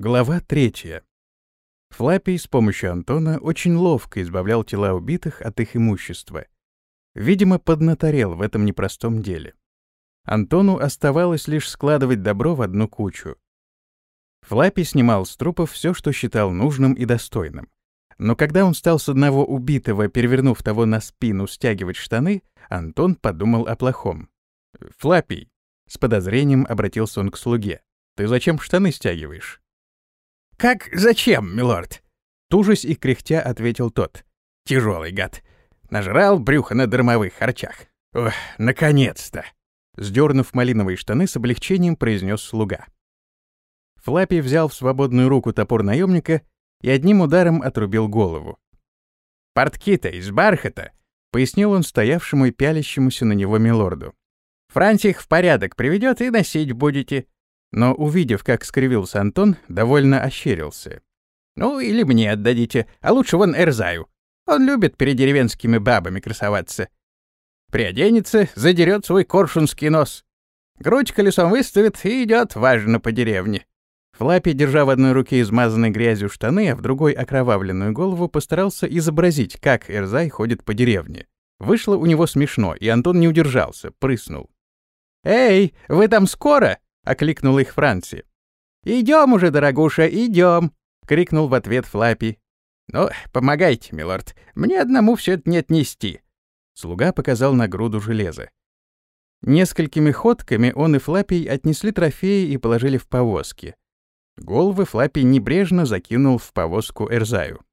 Глава третья. Флаппий с помощью Антона очень ловко избавлял тела убитых от их имущества. Видимо, поднаторел в этом непростом деле. Антону оставалось лишь складывать добро в одну кучу. Флаппий снимал с трупов все, что считал нужным и достойным. Но когда он стал с одного убитого, перевернув того на спину, стягивать штаны, Антон подумал о плохом. «Флаппий!» — с подозрением обратился он к слуге. «Ты зачем штаны стягиваешь?» «Как зачем, милорд?» Тужась и кряхтя ответил тот. «Тяжелый гад. Нажрал брюхо на дармовых харчах. Ох, наконец-то!» Сдернув малиновые штаны, с облегчением произнес слуга. Флаппи взял в свободную руку топор наемника и одним ударом отрубил голову. «Портки-то из бархата!» — пояснил он стоявшему и пялящемуся на него милорду. «Франц в порядок приведет и носить будете. Но, увидев, как скривился Антон, довольно ощерился. «Ну, или мне отдадите, а лучше вон Эрзаю. Он любит перед деревенскими бабами красоваться. Приоденется, задерет свой коршунский нос. Грудь колесом выставит и идет важно по деревне». Флаппи, держа в одной руке измазанной грязью штаны, а в другой окровавленную голову, постарался изобразить, как Эрзай ходит по деревне. Вышло у него смешно, и Антон не удержался, прыснул. «Эй, вы там скоро?» Окликнул их Франси. «Идем уже, дорогуша, идем!» — крикнул в ответ Флаппи. «Ну, помогайте, милорд, мне одному все это не отнести». Слуга показал на груду железа. Несколькими ходками он и Флаппий отнесли трофеи и положили в повозки. Головы Флаппий небрежно закинул в повозку Эрзаю.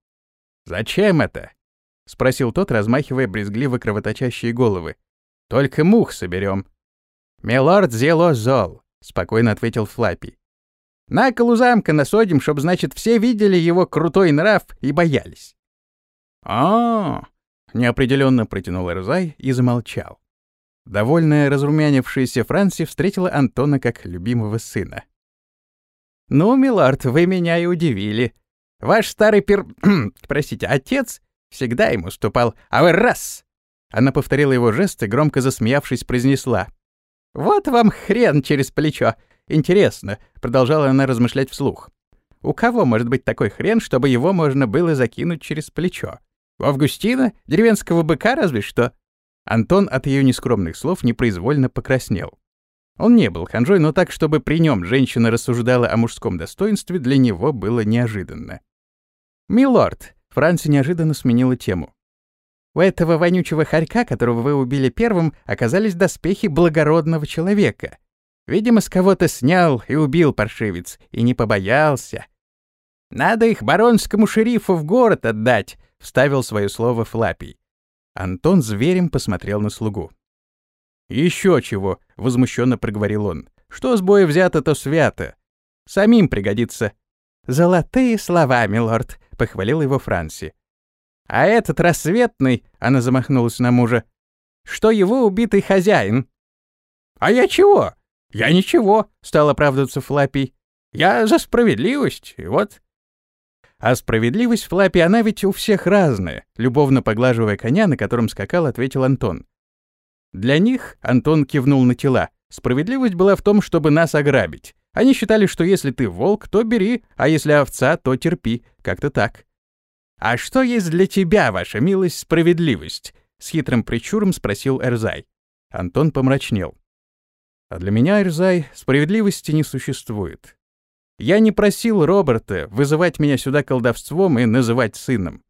«Зачем это?» — спросил тот, размахивая брезгливо кровоточащие головы. «Только мух соберем. «Милорд зело зол спокойно ответил Флаппи. На колу замка насадим, чтоб, значит, все видели его крутой нрав и боялись. -а неопределенно протянул Эрзай и замолчал. Довольная разрумянившаяся Франси встретила Антона как любимого сына. «Ну, милорд, вы меня и удивили. Ваш старый пер... простите, отец всегда ему ступал, а вы раз!» Она повторила его жест и, громко засмеявшись, произнесла. «Вот вам хрен через плечо. Интересно», — продолжала она размышлять вслух. «У кого может быть такой хрен, чтобы его можно было закинуть через плечо? У Августина? Деревенского быка разве что?» Антон от ее нескромных слов непроизвольно покраснел. Он не был ханжой, но так, чтобы при нем женщина рассуждала о мужском достоинстве, для него было неожиданно. «Милорд», — Франси неожиданно сменила тему. У этого вонючего хорька, которого вы убили первым, оказались доспехи благородного человека. Видимо, с кого-то снял и убил паршивец, и не побоялся. «Надо их баронскому шерифу в город отдать», — вставил свое слово Флапий. Антон зверем посмотрел на слугу. «Еще чего», — возмущенно проговорил он. «Что с боя взято, то свято. Самим пригодится». «Золотые слова, милорд», — похвалил его Франси. А этот рассветный, она замахнулась на мужа, что его убитый хозяин. А я чего? Я ничего, стал оправдываться Флаппий. Я за справедливость, вот. А справедливость Флаппи, она ведь у всех разная, любовно поглаживая коня, на котором скакал, ответил Антон. Для них, Антон кивнул на тела, справедливость была в том, чтобы нас ограбить. Они считали, что если ты волк, то бери, а если овца, то терпи, как-то так. «А что есть для тебя, ваша милость, справедливость?» — с хитрым причуром спросил Эрзай. Антон помрачнел. «А для меня, Эрзай, справедливости не существует. Я не просил Роберта вызывать меня сюда колдовством и называть сыном.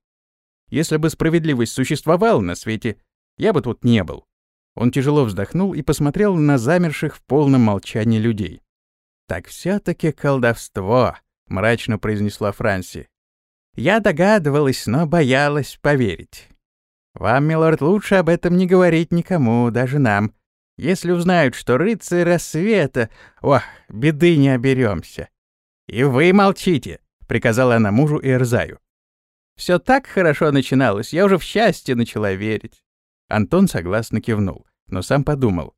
Если бы справедливость существовала на свете, я бы тут не был». Он тяжело вздохнул и посмотрел на замерших в полном молчании людей. «Так все-таки колдовство», — мрачно произнесла Франси. Я догадывалась, но боялась поверить. Вам, милорд, лучше об этом не говорить никому, даже нам. Если узнают, что рыцарь рассвета, ох, беды не оберемся. И вы молчите, приказала она мужу и Эрзаю. Все так хорошо начиналось, я уже в счастье начала верить. Антон согласно кивнул, но сам подумал.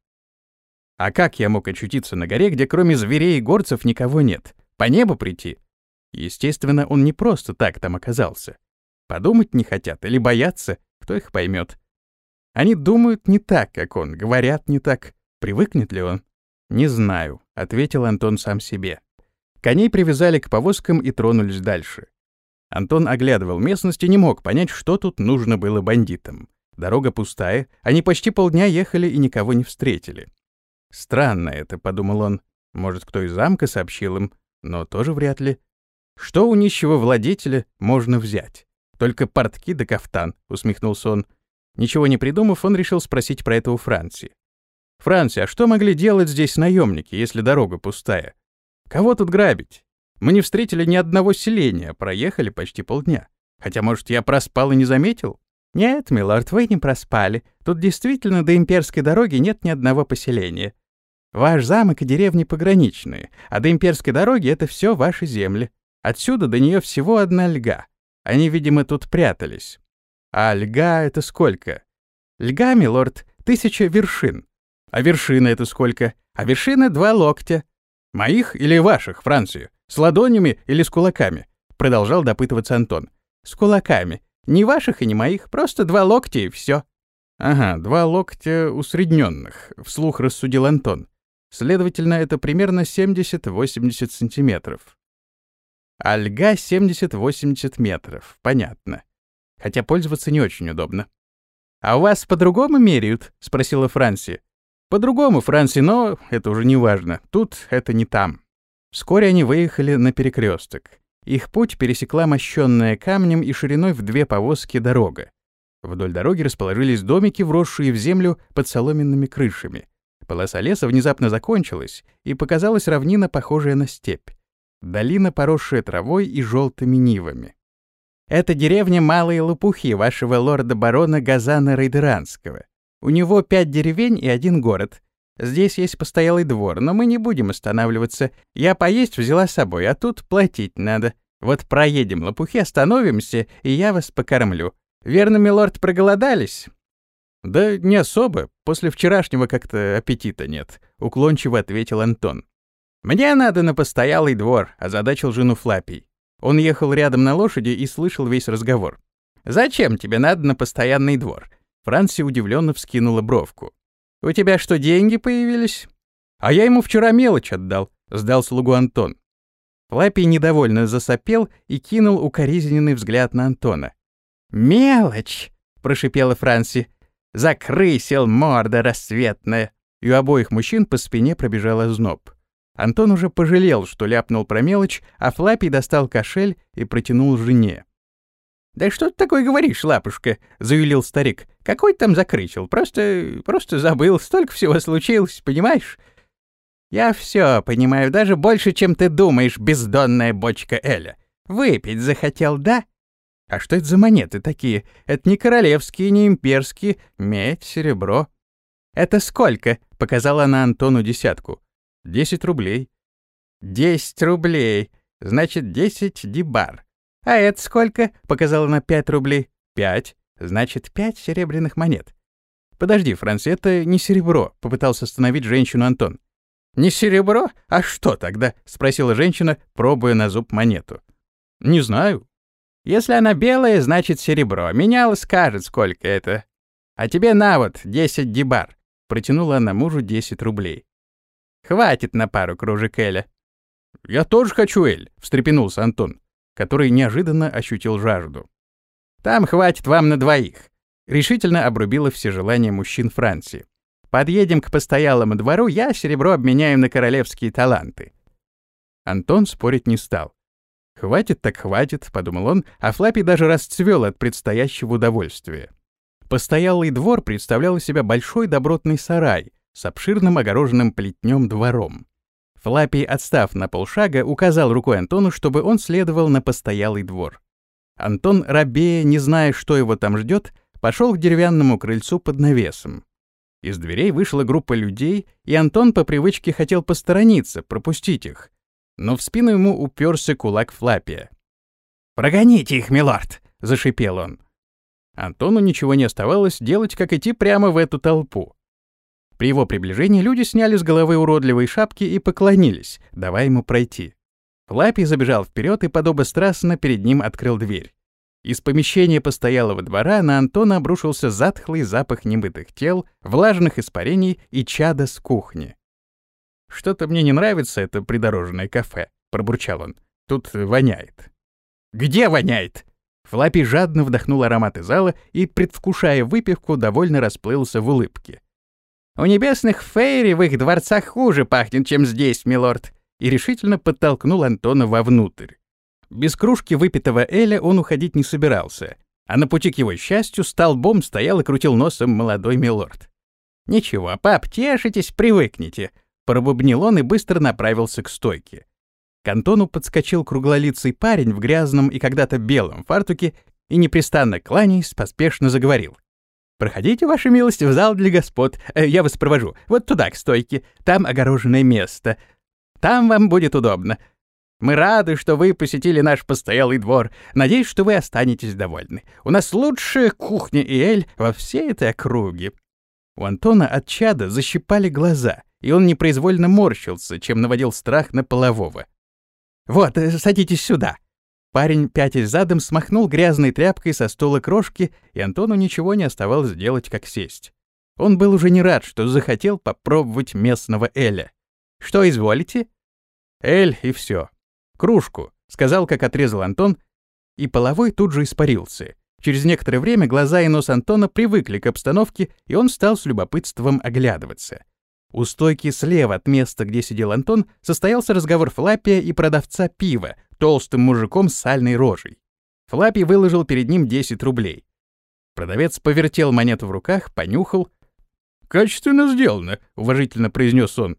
А как я мог очутиться на горе, где кроме зверей и горцев никого нет? По небу прийти? Естественно, он не просто так там оказался. Подумать не хотят или боятся, кто их поймет. Они думают не так, как он, говорят не так. Привыкнет ли он? «Не знаю», — ответил Антон сам себе. Коней привязали к повозкам и тронулись дальше. Антон оглядывал местность и не мог понять, что тут нужно было бандитам. Дорога пустая, они почти полдня ехали и никого не встретили. «Странно это», — подумал он. «Может, кто из замка сообщил им, но тоже вряд ли. Что у нищего владетеля можно взять? Только портки да кафтан», — усмехнулся он. Ничего не придумав, он решил спросить про это у Франции. «Франция, а что могли делать здесь наемники, если дорога пустая? Кого тут грабить? Мы не встретили ни одного селения, проехали почти полдня. Хотя, может, я проспал и не заметил? Нет, милорд, вы не проспали. Тут действительно до имперской дороги нет ни одного поселения. Ваш замок и деревни пограничные, а до имперской дороги это все ваши земли. Отсюда до нее всего одна льга. Они, видимо, тут прятались. А льга — это сколько? Льга, милорд, тысяча вершин. А вершина — это сколько? А вершина — два локтя. Моих или ваших, Францию? С ладонями или с кулаками? Продолжал допытываться Антон. С кулаками. Ни ваших и ни моих, просто два локтя и все. Ага, два локтя усредненных, вслух рассудил Антон. Следовательно, это примерно 70-80 сантиметров. А льга 70-80 метров, понятно. Хотя пользоваться не очень удобно. «А у вас по-другому меряют?» — спросила Франси. «По-другому, Франси, но это уже не важно. Тут это не там». Вскоре они выехали на перекресток. Их путь пересекла мощенная камнем и шириной в две повозки дорога. Вдоль дороги расположились домики, вросшие в землю под соломенными крышами. Полоса леса внезапно закончилась, и показалась равнина, похожая на степь. Долина, поросшая травой и желтыми нивами. «Это деревня Малые Лопухи вашего лорда-барона Газана Рейдеранского. У него пять деревень и один город. Здесь есть постоялый двор, но мы не будем останавливаться. Я поесть взяла с собой, а тут платить надо. Вот проедем лопухи, остановимся, и я вас покормлю. Верно, милорд, проголодались?» «Да не особо. После вчерашнего как-то аппетита нет», — уклончиво ответил Антон. «Мне надо на постоялый двор», — озадачил жену Флапий. Он ехал рядом на лошади и слышал весь разговор. «Зачем тебе надо на постоянный двор?» Франси удивленно вскинула бровку. У тебя что, деньги появились? А я ему вчера мелочь отдал, сдал слугу Антон. Флаппи недовольно засопел и кинул укоризненный взгляд на Антона. «Мелочь!» — прошипела Франси. «Закрысил морда рассветная!» И у обоих мужчин по спине пробежал озноб. Антон уже пожалел, что ляпнул про мелочь, а Флаппи достал кошель и протянул жене. «Да что ты такое говоришь, лапушка?» — заявил старик. «Какой там закрычил? Просто... просто забыл. Столько всего случилось, понимаешь?» «Я все понимаю, даже больше, чем ты думаешь, бездонная бочка Эля. Выпить захотел, да?» «А что это за монеты такие? Это не королевские, не имперские. Медь, серебро». «Это сколько?» — показала она Антону десятку. «Десять рублей». «Десять рублей. Значит, десять дибар. «А это сколько?» — показала на пять рублей. «Пять. Значит, пять серебряных монет». «Подожди, Франц, это не серебро», — попытался остановить женщину Антон. «Не серебро? А что тогда?» — спросила женщина, пробуя на зуб монету. «Не знаю». «Если она белая, значит серебро. Меняла, скажет, сколько это. А тебе на вот, десять дебар». Протянула она мужу десять рублей. «Хватит на пару кружек Эля». «Я тоже хочу Эль», — встрепенулся Антон который неожиданно ощутил жажду. «Там хватит вам на двоих», — решительно обрубила все желания мужчин Франции. «Подъедем к постоялому двору, я серебро обменяю на королевские таланты». Антон спорить не стал. «Хватит так хватит», — подумал он, а Флаппи даже расцвел от предстоящего удовольствия. Постоялый двор представлял из себя большой добротный сарай с обширным огороженным плетнем двором. Флаппи, отстав на полшага, указал рукой Антону, чтобы он следовал на постоялый двор. Антон, рабея, не зная, что его там ждет, пошел к деревянному крыльцу под навесом. Из дверей вышла группа людей, и Антон по привычке хотел посторониться, пропустить их. Но в спину ему уперся кулак Флаппия. «Прогоните их, милорд!» — зашипел он. Антону ничего не оставалось делать, как идти прямо в эту толпу. При его приближении люди сняли с головы уродливые шапки и поклонились, давая ему пройти. Лапи забежал вперед и подобострастно перед ним открыл дверь. Из помещения постоялого двора на Антона обрушился затхлый запах немытых тел, влажных испарений и чада с кухни. «Что-то мне не нравится это придорожное кафе», — пробурчал он. «Тут воняет». «Где воняет?» Флаппи жадно вдохнул ароматы зала и, предвкушая выпивку, довольно расплылся в улыбке. «У небесных фейри в их дворцах хуже пахнет, чем здесь, милорд», и решительно подтолкнул Антона вовнутрь. Без кружки выпитого Эля он уходить не собирался, а на пути к его счастью столбом стоял и крутил носом молодой милорд. «Ничего, пап, тешитесь, привыкните», — пробубнил он и быстро направился к стойке. К Антону подскочил круглолицый парень в грязном и когда-то белом фартуке и, непрестанно кланяясь, поспешно заговорил. «Проходите, ваша милость, в зал для господ. Э, я вас провожу. Вот туда, к стойке. Там огороженное место. Там вам будет удобно. Мы рады, что вы посетили наш постоялый двор. Надеюсь, что вы останетесь довольны. У нас лучшая кухня и эль во всей этой округе». У Антона от чада защипали глаза, и он непроизвольно морщился, чем наводил страх на полового. «Вот, э, садитесь сюда». Парень, пятясь задом, смахнул грязной тряпкой со стола крошки, и Антону ничего не оставалось делать, как сесть. Он был уже не рад, что захотел попробовать местного Эля. «Что изволите?» «Эль и все. Кружку», — сказал, как отрезал Антон, и половой тут же испарился. Через некоторое время глаза и нос Антона привыкли к обстановке, и он стал с любопытством оглядываться. У стойки слева от места, где сидел Антон, состоялся разговор Флаппия и продавца пива, толстым мужиком с сальной рожей. Флаппи выложил перед ним 10 рублей. Продавец повертел монету в руках, понюхал. «Качественно сделано», — уважительно произнес он.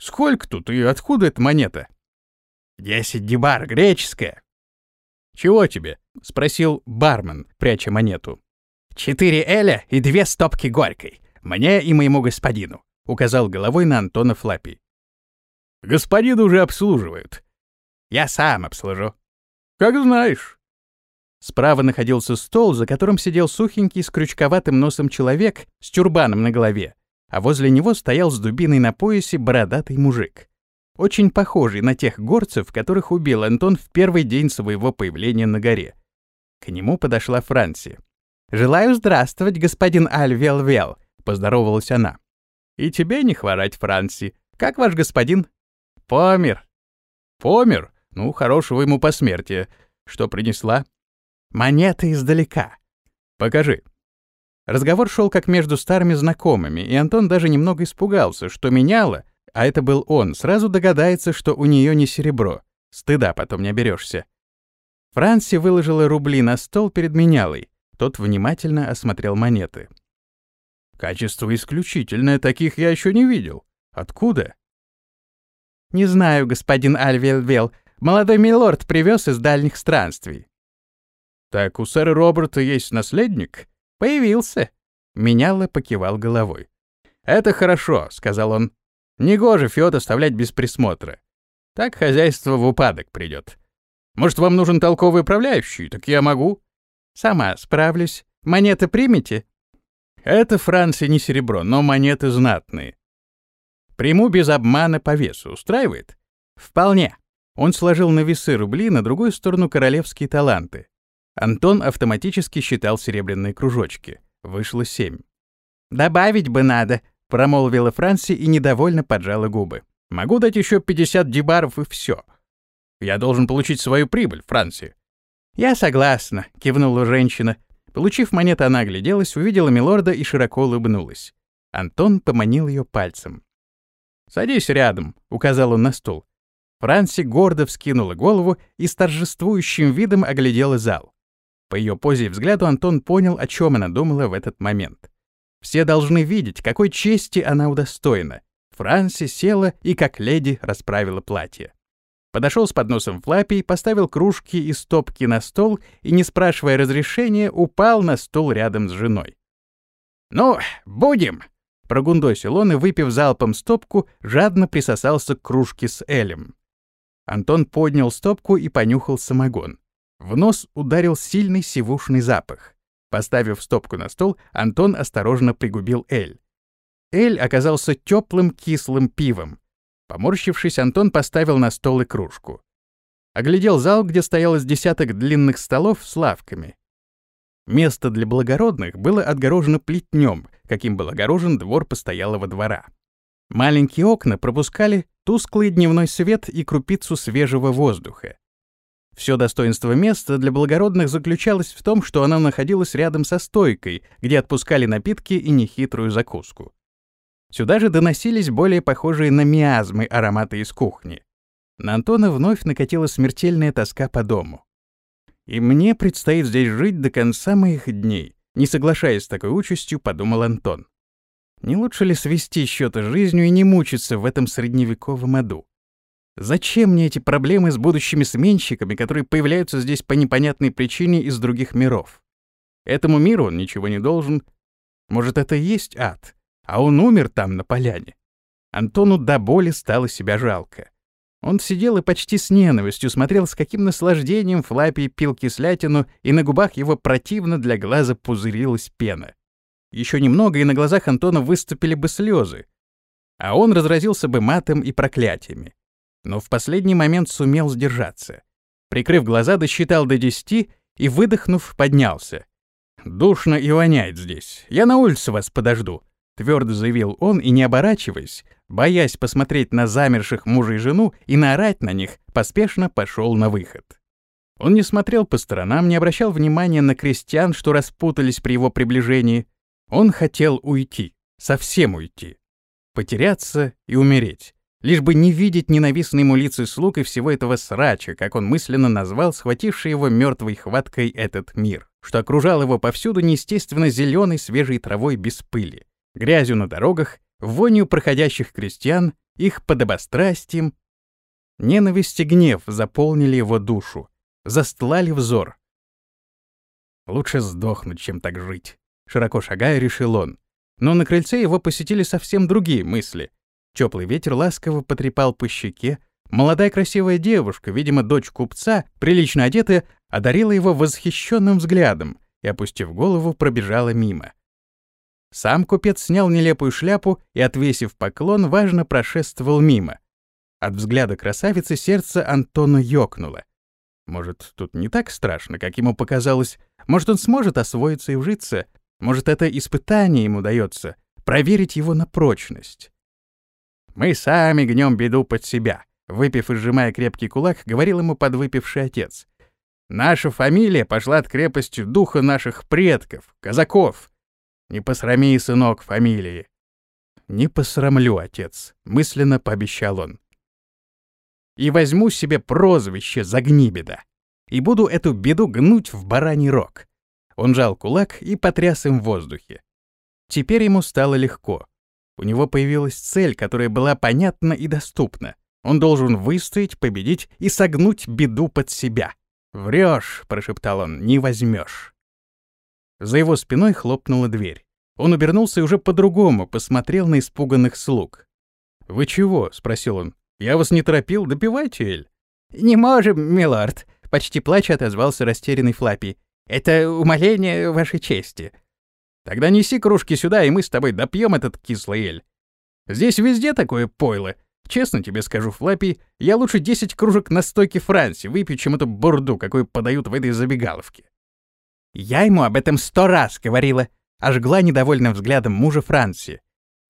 «Сколько тут и откуда эта монета?» «Десять дебар, греческая». «Чего тебе?» — спросил бармен, пряча монету. «Четыре эля и две стопки горькой. Мне и моему господину», — указал головой на Антона Флаппи. «Господин уже обслуживают». «Я сам обслужу». «Как знаешь». Справа находился стол, за которым сидел сухенький с крючковатым носом человек с тюрбаном на голове, а возле него стоял с дубиной на поясе бородатый мужик. Очень похожий на тех горцев, которых убил Антон в первый день своего появления на горе. К нему подошла Франси. «Желаю здравствовать, господин Альвел-Вел», — поздоровалась она. И тебе не хворать, Франси. Как ваш господин? Помер. Помер? Ну, хорошего ему посмертия. Что принесла? Монеты издалека. Покажи. Разговор шел как между старыми знакомыми, и Антон даже немного испугался, что меняло, а это был он, сразу догадается, что у нее не серебро. Стыда потом не оберешься. Франси выложила рубли на стол перед менялой. Тот внимательно осмотрел монеты. Качество исключительное, таких я еще не видел. Откуда? Не знаю, господин Альвелвел. Молодой милорд привез из дальних странствий. Так у сэра Роберта есть наследник? Появился. Меняло покивал головой. Это хорошо, сказал он. Негоже Фёд оставлять без присмотра. Так хозяйство в упадок придет. Может, вам нужен толковый управляющий? Так я могу. Сама справлюсь. Монеты примете? Это Франции не серебро, но монеты знатные. Приму без обмана по весу. Устраивает? Вполне. Он сложил на весы рубли, на другую сторону королевские таланты. Антон автоматически считал серебряные кружочки. Вышло семь. «Добавить бы надо», — промолвила Франси и недовольно поджала губы. «Могу дать еще 50 дебаров и все. Я должен получить свою прибыль, Франси». «Я согласна», — кивнула женщина. Получив монету, она огляделась, увидела милорда и широко улыбнулась. Антон поманил ее пальцем. «Садись рядом», — указал он на стул. Франси гордо вскинула голову и с торжествующим видом оглядела зал. По ее позе и взгляду Антон понял, о чем она думала в этот момент. Все должны видеть, какой чести она удостоена. Франси села и, как леди, расправила платье. Подошел с подносом Флаппи, поставил кружки и стопки на стол и, не спрашивая разрешения, упал на стул рядом с женой. «Ну, будем!» Прогундосил он и, выпив залпом стопку, жадно присосался к кружке с Элем. Антон поднял стопку и понюхал самогон. В нос ударил сильный сивушный запах. Поставив стопку на стол, Антон осторожно пригубил Эль. Эль оказался теплым кислым пивом, Поморщившись, Антон поставил на стол и кружку. Оглядел зал, где стоялось десяток длинных столов с лавками. Место для благородных было отгорожено плетнем, каким был огорожен двор постоялого двора. Маленькие окна пропускали тусклый дневной свет и крупицу свежего воздуха. Все достоинство места для благородных заключалось в том, что оно находилось рядом со стойкой, где отпускали напитки и нехитрую закуску. Сюда же доносились более похожие на миазмы ароматы из кухни. На Антона вновь накатила смертельная тоска по дому. «И мне предстоит здесь жить до конца моих дней», не соглашаясь с такой участью, подумал Антон. Не лучше ли свести счеты жизнью и не мучиться в этом средневековом аду? Зачем мне эти проблемы с будущими сменщиками, которые появляются здесь по непонятной причине из других миров? Этому миру он ничего не должен. Может, это и есть ад, а он умер там, на поляне. Антону до боли стало себя жалко. Он сидел и почти с ненавистью смотрел, с каким наслаждением Флаппи пил кислятину, и на губах его противно для глаза пузырилась пена. Еще немного, и на глазах Антона выступили бы слезы, а он разразился бы матом и проклятиями но в последний момент сумел сдержаться. Прикрыв глаза, досчитал до десяти и, выдохнув, поднялся. «Душно и воняет здесь. Я на улице вас подожду», — твердо заявил он и, не оборачиваясь, боясь посмотреть на замерших мужа и жену и наорать на них, поспешно пошел на выход. Он не смотрел по сторонам, не обращал внимания на крестьян, что распутались при его приближении. Он хотел уйти, совсем уйти, потеряться и умереть лишь бы не видеть ненавистные ему лица слуг и всего этого срача, как он мысленно назвал схвативший его мертвой хваткой этот мир, что окружал его повсюду неестественно зеленой свежей травой без пыли, грязью на дорогах, вонью проходящих крестьян, их подобострастием. Ненависть и гнев заполнили его душу, застлали взор. «Лучше сдохнуть, чем так жить», — широко шагая, решил он. Но на крыльце его посетили совсем другие мысли — Теплый ветер ласково потрепал по щеке. Молодая красивая девушка, видимо, дочь купца, прилично одетая, одарила его восхищенным взглядом и, опустив голову, пробежала мимо. Сам купец снял нелепую шляпу и, отвесив поклон, важно прошествовал мимо. От взгляда красавицы сердце Антона ёкнуло. Может, тут не так страшно, как ему показалось. Может, он сможет освоиться и вжиться. Может, это испытание ему дается, проверить его на прочность. Мы сами гнем беду под себя», — выпив и сжимая крепкий кулак, говорил ему подвыпивший отец. «Наша фамилия пошла от крепости духа наших предков, казаков. Не посрами, сынок, фамилии». «Не посрамлю, отец», — мысленно пообещал он. «И возьму себе прозвище Загнибеда, и буду эту беду гнуть в бараний рог». Он жал кулак и потряс им в воздухе. Теперь ему стало легко. У него появилась цель, которая была понятна и доступна. Он должен выстоять, победить и согнуть беду под себя. «Врешь», — прошептал он, — «не возьмешь». За его спиной хлопнула дверь. Он обернулся и уже по-другому посмотрел на испуганных слуг. «Вы чего?» — спросил он. «Я вас не торопил, допивайте, Эль». «Не можем, милорд», — почти плача отозвался растерянный Флаппи. «Это умоление вашей чести». Тогда неси кружки сюда, и мы с тобой допьем этот кислый эль. Здесь везде такое пойло. Честно тебе скажу, Флаппи, я лучше 10 кружек на стойке Франции выпью, чем эту бурду, какую подают в этой забегаловке. Я ему об этом сто раз говорила, ожгла недовольным взглядом мужа Франции.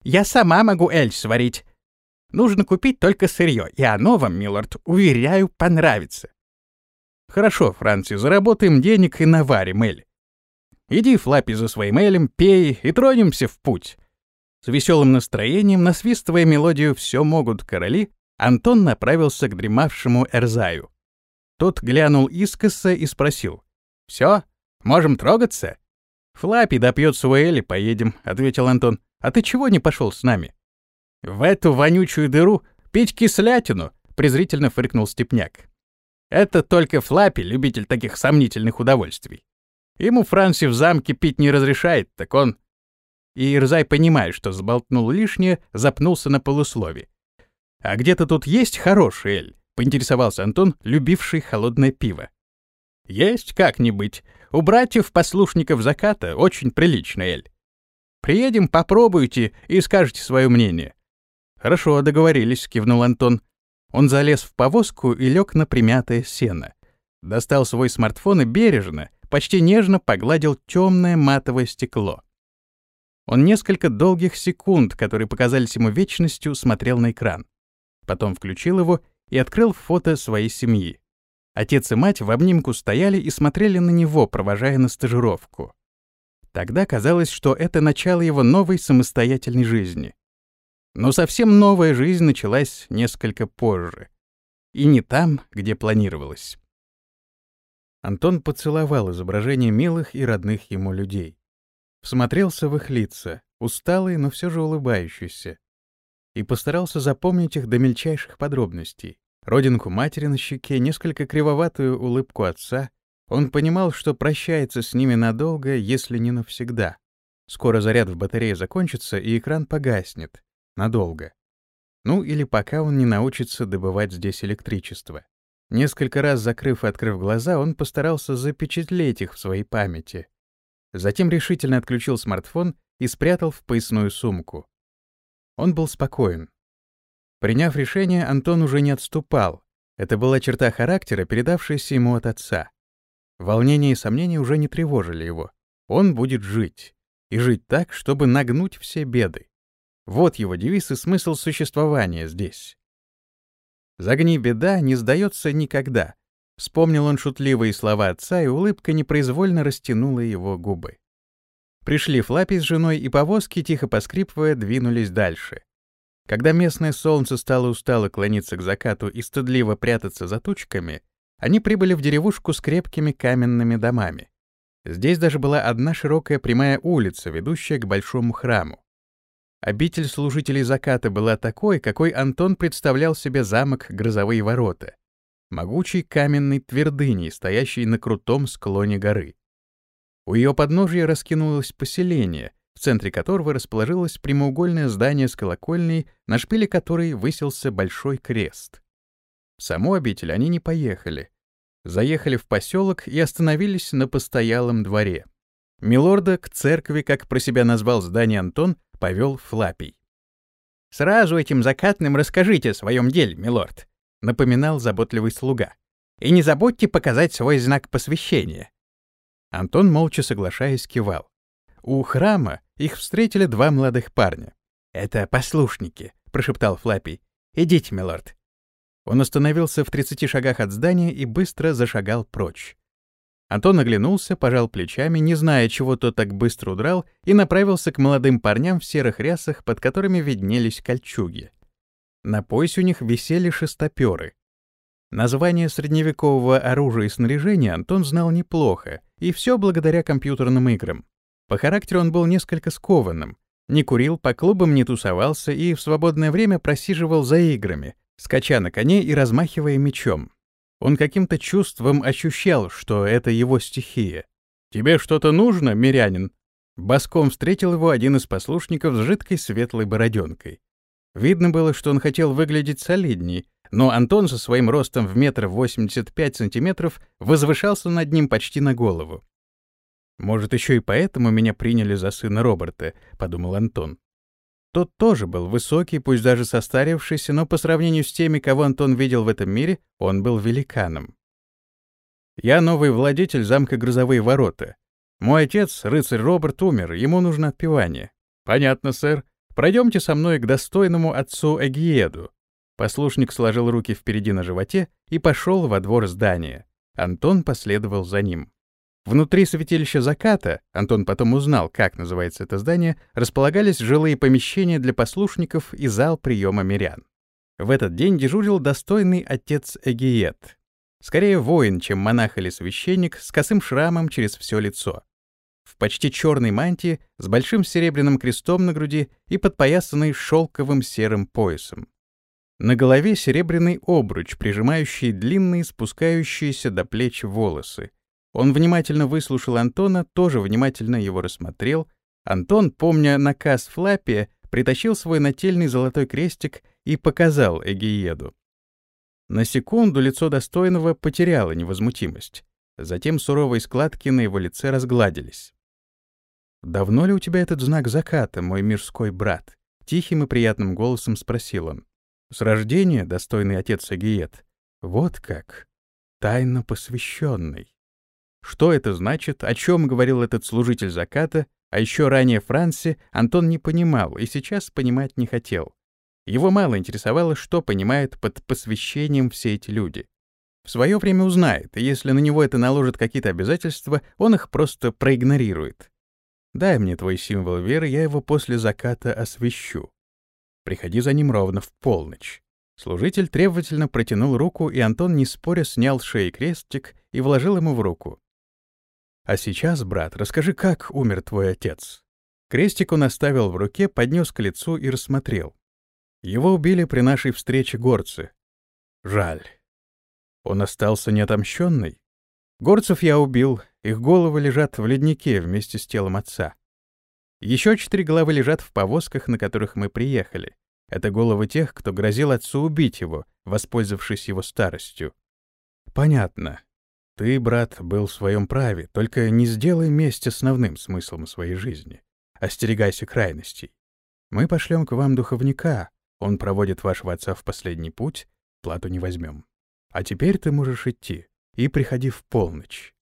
Я сама могу эль сварить. Нужно купить только сырье, и оно вам, милорд, уверяю, понравится. Хорошо, Франции, заработаем денег и наварим эль. Иди, Флаппи, за своим элем, пей и тронемся в путь. С веселым настроением, насвистывая мелодию «Все могут короли», Антон направился к дремавшему Эрзаю. Тот глянул искоса и спросил. «Все? Можем трогаться?» «Флаппи допьет свой эль и поедем», — ответил Антон. «А ты чего не пошел с нами?» «В эту вонючую дыру пить кислятину», — презрительно фыркнул Степняк. «Это только Флаппи, любитель таких сомнительных удовольствий. Ему Франси в замке пить не разрешает, так он...» И Ирзай, понимая, что сболтнул лишнее, запнулся на полуслове. «А где-то тут есть хороший эль?» — поинтересовался Антон, любивший холодное пиво. «Есть как-нибудь. У братьев-послушников заката очень приличный эль. Приедем, попробуйте и скажете свое мнение». «Хорошо, договорились», — кивнул Антон. Он залез в повозку и лег на примятое сено. Достал свой смартфон и бережно, почти нежно погладил темное матовое стекло. Он несколько долгих секунд, которые показались ему вечностью, смотрел на экран. Потом включил его и открыл фото своей семьи. Отец и мать в обнимку стояли и смотрели на него, провожая на стажировку. Тогда казалось, что это начало его новой самостоятельной жизни. Но совсем новая жизнь началась несколько позже. И не там, где планировалось. Антон поцеловал изображения милых и родных ему людей. Всмотрелся в их лица, усталые, но все же улыбающиеся, и постарался запомнить их до мельчайших подробностей. Родинку матери на щеке, несколько кривоватую улыбку отца. Он понимал, что прощается с ними надолго, если не навсегда. Скоро заряд в батарее закончится, и экран погаснет. Надолго. Ну или пока он не научится добывать здесь электричество. Несколько раз закрыв и открыв глаза, он постарался запечатлеть их в своей памяти. Затем решительно отключил смартфон и спрятал в поясную сумку. Он был спокоен. Приняв решение, Антон уже не отступал. Это была черта характера, передавшаяся ему от отца. Волнения и сомнения уже не тревожили его. Он будет жить. И жить так, чтобы нагнуть все беды. Вот его девиз и смысл существования здесь. «Загни беда, не сдается никогда», — вспомнил он шутливые слова отца, и улыбка непроизвольно растянула его губы. Пришли Флаппи с женой, и повозки, тихо поскрипывая, двинулись дальше. Когда местное солнце стало устало клониться к закату и стыдливо прятаться за тучками, они прибыли в деревушку с крепкими каменными домами. Здесь даже была одна широкая прямая улица, ведущая к большому храму. Обитель служителей заката была такой, какой Антон представлял себе замок Грозовые ворота, могучей каменной твердыней, стоящей на крутом склоне горы. У ее подножия раскинулось поселение, в центре которого расположилось прямоугольное здание с колокольней, на шпиле которой высился большой крест. В саму обитель они не поехали. Заехали в поселок и остановились на постоялом дворе. Милорда к церкви, как про себя назвал здание Антон, повел Флапий. «Сразу этим закатным расскажите о своем деле, милорд», — напоминал заботливый слуга. «И не забудьте показать свой знак посвящения. Антон, молча соглашаясь, кивал. У храма их встретили два молодых парня. «Это послушники», — прошептал Флаппи. «Идите, милорд». Он остановился в тридцати шагах от здания и быстро зашагал прочь. Антон оглянулся, пожал плечами, не зная, чего тот так быстро удрал, и направился к молодым парням в серых рясах, под которыми виднелись кольчуги. На поясе у них висели шестоперы. Название средневекового оружия и снаряжения Антон знал неплохо, и все благодаря компьютерным играм. По характеру он был несколько скованным. Не курил, по клубам не тусовался и в свободное время просиживал за играми, скача на коне и размахивая мечом. Он каким-то чувством ощущал, что это его стихия. «Тебе что-то нужно, мирянин?» Боском встретил его один из послушников с жидкой светлой бороденкой. Видно было, что он хотел выглядеть солидней, но Антон со своим ростом в метр восемьдесят пять сантиметров возвышался над ним почти на голову. «Может, еще и поэтому меня приняли за сына Роберта», — подумал Антон. Тот тоже был высокий, пусть даже состарившийся, но по сравнению с теми, кого Антон видел в этом мире, он был великаном. «Я новый владетель замка Грозовые ворота. Мой отец, рыцарь Роберт, умер, ему нужно отпевание». «Понятно, сэр. Пройдемте со мной к достойному отцу Эгиеду. Послушник сложил руки впереди на животе и пошел во двор здания. Антон последовал за ним. Внутри святилища заката, Антон потом узнал, как называется это здание, располагались жилые помещения для послушников и зал приема мирян. В этот день дежурил достойный отец Эгиет. Скорее воин, чем монах или священник, с косым шрамом через все лицо. В почти черной мантии, с большим серебряным крестом на груди и подпоясанный шелковым серым поясом. На голове серебряный обруч, прижимающий длинные, спускающиеся до плеч волосы. Он внимательно выслушал Антона, тоже внимательно его рассмотрел. Антон, помня наказ Флаппия, притащил свой нательный золотой крестик и показал Эгиеду. На секунду лицо достойного потеряло невозмутимость. Затем суровые складки на его лице разгладились. «Давно ли у тебя этот знак заката, мой мирской брат?» — тихим и приятным голосом спросил он. С рождения, достойный отец Агиет, вот как, тайно посвященный. Что это значит, о чем говорил этот служитель заката, А еще ранее Франции Антон не понимал и сейчас понимать не хотел. Его мало интересовало, что понимают под посвящением все эти люди. В свое время узнает, и если на него это наложит какие-то обязательства, он их просто проигнорирует. Дай мне твой символ веры, я его после заката освящу. Приходи за ним ровно в полночь. Служитель требовательно протянул руку, и Антон, не споря, снял с шеи крестик и вложил ему в руку. «А сейчас, брат, расскажи, как умер твой отец?» Крестик он оставил в руке, поднес к лицу и рассмотрел. Его убили при нашей встрече горцы. Жаль. Он остался неотомщенный. Горцев я убил, их головы лежат в леднике вместе с телом отца. Еще четыре головы лежат в повозках, на которых мы приехали. Это головы тех, кто грозил отцу убить его, воспользовавшись его старостью. Понятно. Ты, брат, был в своем праве, только не сделай месть основным смыслом своей жизни. Остерегайся крайностей. Мы пошлем к вам духовника, он проводит вашего отца в последний путь, плату не возьмем. А теперь ты можешь идти, и приходи в полночь.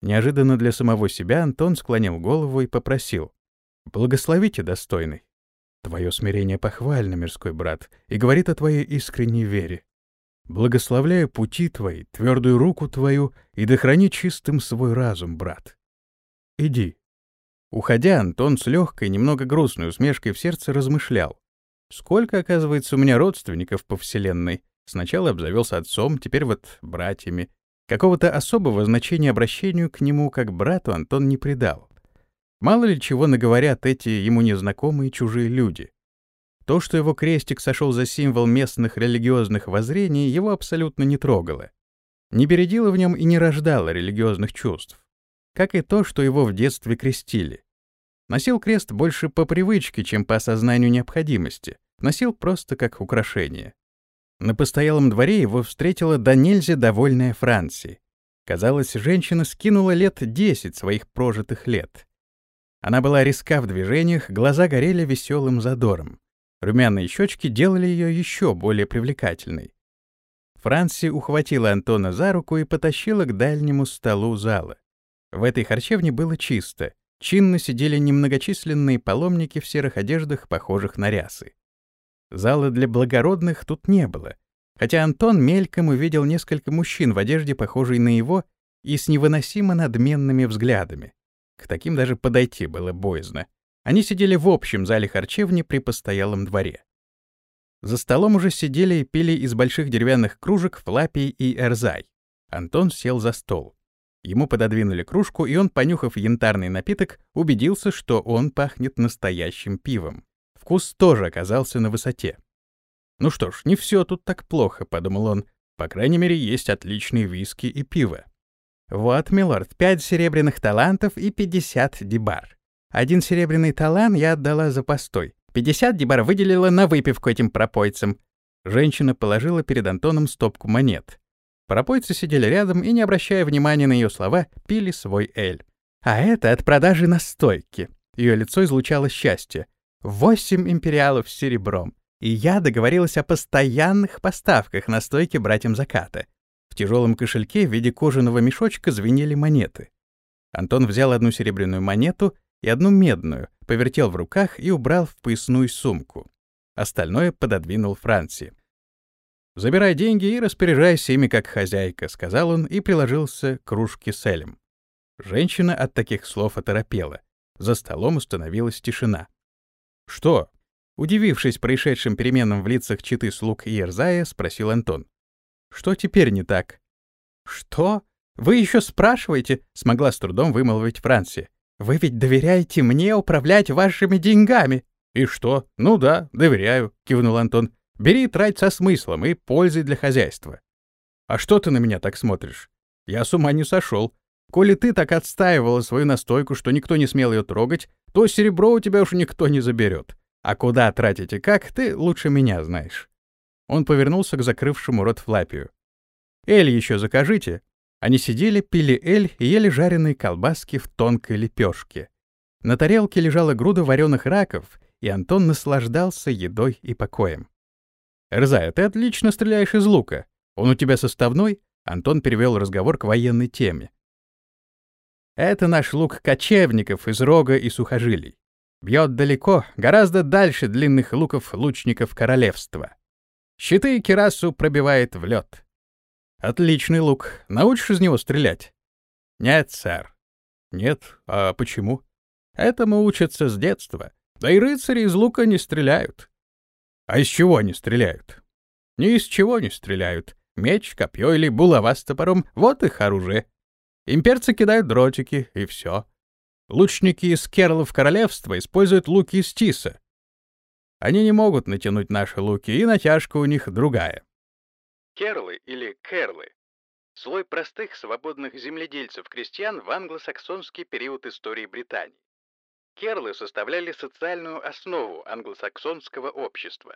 Неожиданно для самого себя Антон склонил голову и попросил. «Благословите, достойный. Твое смирение похвально, мирской брат, и говорит о твоей искренней вере. Благословляю пути твои, твердую руку твою, и да храни чистым свой разум, брат. Иди». Уходя, Антон с легкой, немного грустной усмешкой в сердце размышлял. Сколько, оказывается, у меня родственников по вселенной, Сначала обзавелся отцом, теперь вот братьями. Какого-то особого значения обращению к нему как брату Антон не придал. Мало ли чего наговорят эти ему незнакомые чужие люди. То, что его крестик сошел за символ местных религиозных воззрений, его абсолютно не трогало. Не бередило в нем и не рождало религиозных чувств. Как и то, что его в детстве крестили. Носил крест больше по привычке, чем по осознанию необходимости. Носил просто как украшение. На постоялом дворе его встретила до нельзя довольная Франси. Казалось, женщина скинула лет десять своих прожитых лет. Она была резка в движениях, глаза горели веселым задором. Румяные щечки делали ее еще более привлекательной. Франси ухватила Антона за руку и потащила к дальнему столу зала. В этой харчевне было чисто. Чинно сидели немногочисленные паломники в серых одеждах, похожих на рясы. Зала для благородных тут не было, хотя Антон мельком увидел несколько мужчин в одежде, похожей на его, и с невыносимо надменными взглядами. К таким даже подойти было боязно. Они сидели в общем зале харчевни при постоялом дворе. За столом уже сидели и пили из больших деревянных кружек флапий и эрзай. Антон сел за стол. Ему пододвинули кружку, и он, понюхав янтарный напиток, убедился, что он пахнет настоящим пивом. Вкус тоже оказался на высоте. «Ну что ж, не все тут так плохо», — подумал он. «По крайней мере, есть отличные виски и пиво». «Вот, милорд, пять серебряных талантов и пятьдесят дебар. Один серебряный талант я отдала за постой. Пятьдесят дебар выделила на выпивку этим пропойцам». Женщина положила перед Антоном стопку монет. Пропойцы сидели рядом и, не обращая внимания на ее слова, пили свой эль. «А это от продажи настойки». Ее лицо излучало счастье. Восемь империалов с серебром. И я договорилась о постоянных поставках на стойке братьям заката. В тяжелом кошельке в виде кожаного мешочка звенели монеты. Антон взял одну серебряную монету и одну медную, повертел в руках и убрал в поясную сумку. Остальное пододвинул Франции. «Забирай деньги и распоряжайся ими как хозяйка», — сказал он и приложился к кружке с Элем. Женщина от таких слов оторопела. За столом установилась тишина. «Что?» Удивившись происшедшим переменам в лицах читы слуг и Ерзая, спросил Антон. «Что теперь не так?» «Что? Вы еще спрашиваете?» — смогла с трудом вымолвить Франция. «Вы ведь доверяете мне управлять вашими деньгами?» «И что? Ну да, доверяю», — кивнул Антон. «Бери и трать со смыслом и пользой для хозяйства». «А что ты на меня так смотришь? Я с ума не сошел. Коли ты так отстаивала свою настойку, что никто не смел ее трогать, то серебро у тебя уж никто не заберет. А куда тратить и как, ты лучше меня знаешь». Он повернулся к закрывшему рот Флапию. «Эль еще закажите». Они сидели, пили эль и ели жареные колбаски в тонкой лепешке. На тарелке лежала груда вареных раков, и Антон наслаждался едой и покоем. «Эрзая, ты отлично стреляешь из лука. Он у тебя составной?» Антон перевел разговор к военной теме. Это наш лук кочевников из рога и сухожилий. Бьет далеко, гораздо дальше длинных луков лучников королевства. Щиты и кирасу пробивает в лед. Отличный лук. Научишь из него стрелять? Нет, сэр. Нет? А почему? Этому учатся с детства. Да и рыцари из лука не стреляют. А из чего они стреляют? Ни из чего не стреляют. Меч, копье или булава с топором — вот их оружие. Имперцы кидают дротики, и все. Лучники из Керлов королевства используют луки из тиса. Они не могут натянуть наши луки, и натяжка у них другая. Керлы или керлы — слой простых свободных земледельцев-крестьян в англосаксонский период истории Британии. Керлы составляли социальную основу англосаксонского общества.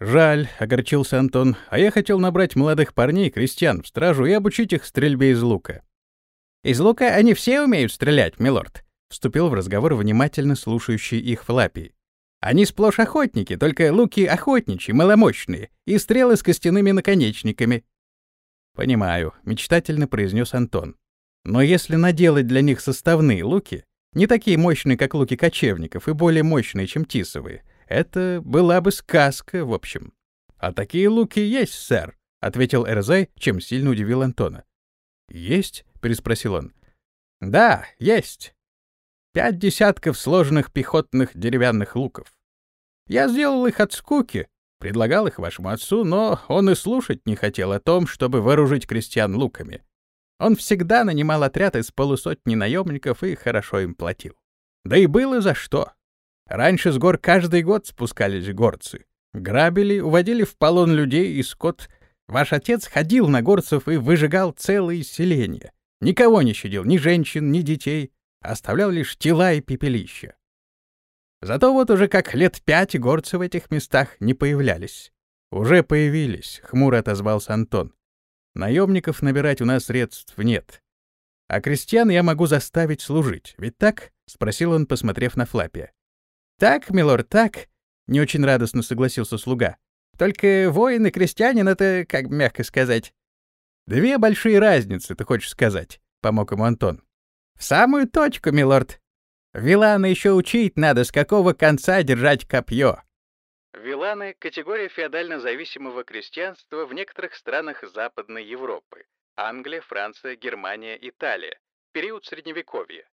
«Жаль», — огорчился Антон, — «а я хотел набрать молодых парней, крестьян, в стражу и обучить их стрельбе из лука. «Из лука они все умеют стрелять, милорд», — вступил в разговор внимательно слушающий их Флаппи. «Они сплошь охотники, только луки охотничьи, маломощные, и стрелы с костяными наконечниками». «Понимаю», — мечтательно произнес Антон. «Но если наделать для них составные луки, не такие мощные, как луки кочевников, и более мощные, чем тисовые, это была бы сказка, в общем». «А такие луки есть, сэр», — ответил Эрзай, чем сильно удивил Антона. «Есть?» — переспросил он. «Да, есть. Пять десятков сложных пехотных деревянных луков. Я сделал их от скуки, предлагал их вашему отцу, но он и слушать не хотел о том, чтобы вооружить крестьян луками. Он всегда нанимал отряд из полусотни наемников и хорошо им платил. Да и было за что. Раньше с гор каждый год спускались горцы. Грабили, уводили в полон людей и скот. Ваш отец ходил на горцев и выжигал целые селения. Никого не щадил, ни женщин, ни детей, оставлял лишь тела и пепелища. Зато вот уже как лет пять горцы в этих местах не появлялись. «Уже появились», — хмуро отозвался Антон. «Наемников набирать у нас средств нет. А крестьян я могу заставить служить, ведь так?» — спросил он, посмотрев на Флапия. «Так, милорд, так», — не очень радостно согласился слуга. «Только воин и крестьянин — это, как мягко сказать, «Две большие разницы, ты хочешь сказать», — помог ему Антон. «В самую точку, милорд. Вилана еще учить надо, с какого конца держать копье». Виланы — категория феодально-зависимого крестьянства в некоторых странах Западной Европы. Англия, Франция, Германия, Италия. Период Средневековья.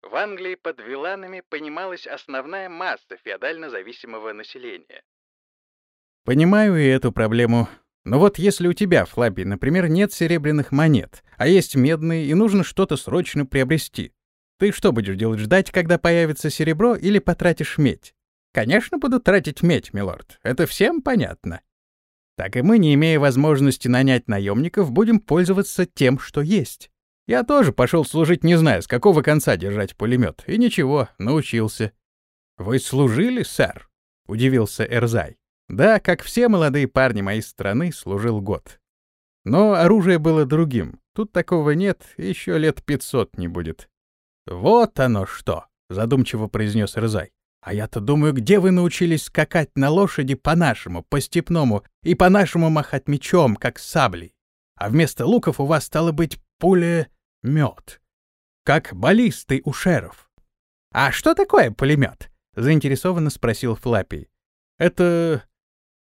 В Англии под виланами понималась основная масса феодально-зависимого населения. «Понимаю и эту проблему», но вот если у тебя, Флаппи, например, нет серебряных монет, а есть медные, и нужно что-то срочно приобрести, ты что будешь делать, ждать, когда появится серебро, или потратишь медь? Конечно, буду тратить медь, милорд. Это всем понятно. Так и мы, не имея возможности нанять наемников, будем пользоваться тем, что есть. Я тоже пошел служить, не зная, с какого конца держать пулемет, и ничего, научился. «Вы служили, сэр?» — удивился Эрзай. Да, как все молодые парни моей страны, служил год. Но оружие было другим. Тут такого нет, еще лет пятьсот не будет. «Вот оно что!» — задумчиво произнес Рызай. «А я-то думаю, где вы научились скакать на лошади по-нашему, по-степному, и по-нашему махать мечом, как саблей? А вместо луков у вас стало быть пулемет, как баллисты у шеров». «А что такое пулемет?» — заинтересованно спросил Флаппи. «Это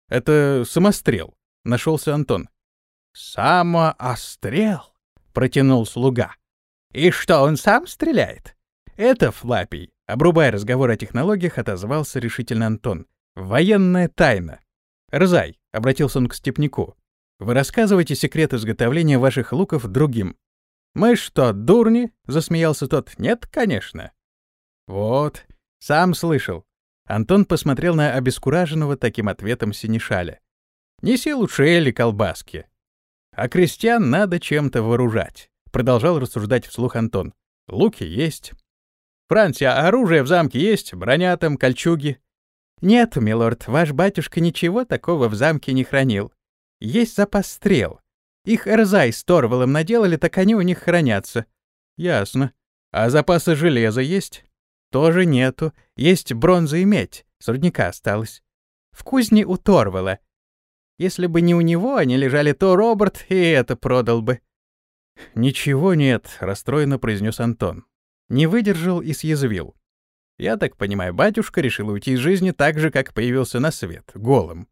это самострел. Нашелся Антон. Самоострел? Протянул слуга. И что, он сам стреляет? Это Флапий. Обрубая разговор о технологиях, отозвался решительно Антон. Военная тайна. Рзай, обратился он к степнику. Вы рассказывайте секрет изготовления ваших луков другим. Мы что, дурни? засмеялся тот. Нет, конечно. Вот, сам слышал. Антон посмотрел на обескураженного таким ответом синешаля. «Неси лучше Эли колбаски». «А крестьян надо чем-то вооружать», — продолжал рассуждать вслух Антон. «Луки есть». «Франси, а оружие в замке есть? Броня там, кольчуги?» «Нет, милорд, ваш батюшка ничего такого в замке не хранил. Есть запас стрел. Их Эрзай с Торвалом наделали, так они у них хранятся». «Ясно. А запасы железа есть?» Тоже нету. Есть бронза и медь. С рудника осталось. В кузне у Торвала. Если бы не у него они лежали, то Роберт и это продал бы. «Ничего нет», — расстроенно произнес Антон. Не выдержал и съязвил. «Я так понимаю, батюшка решил уйти из жизни так же, как появился на свет, голым.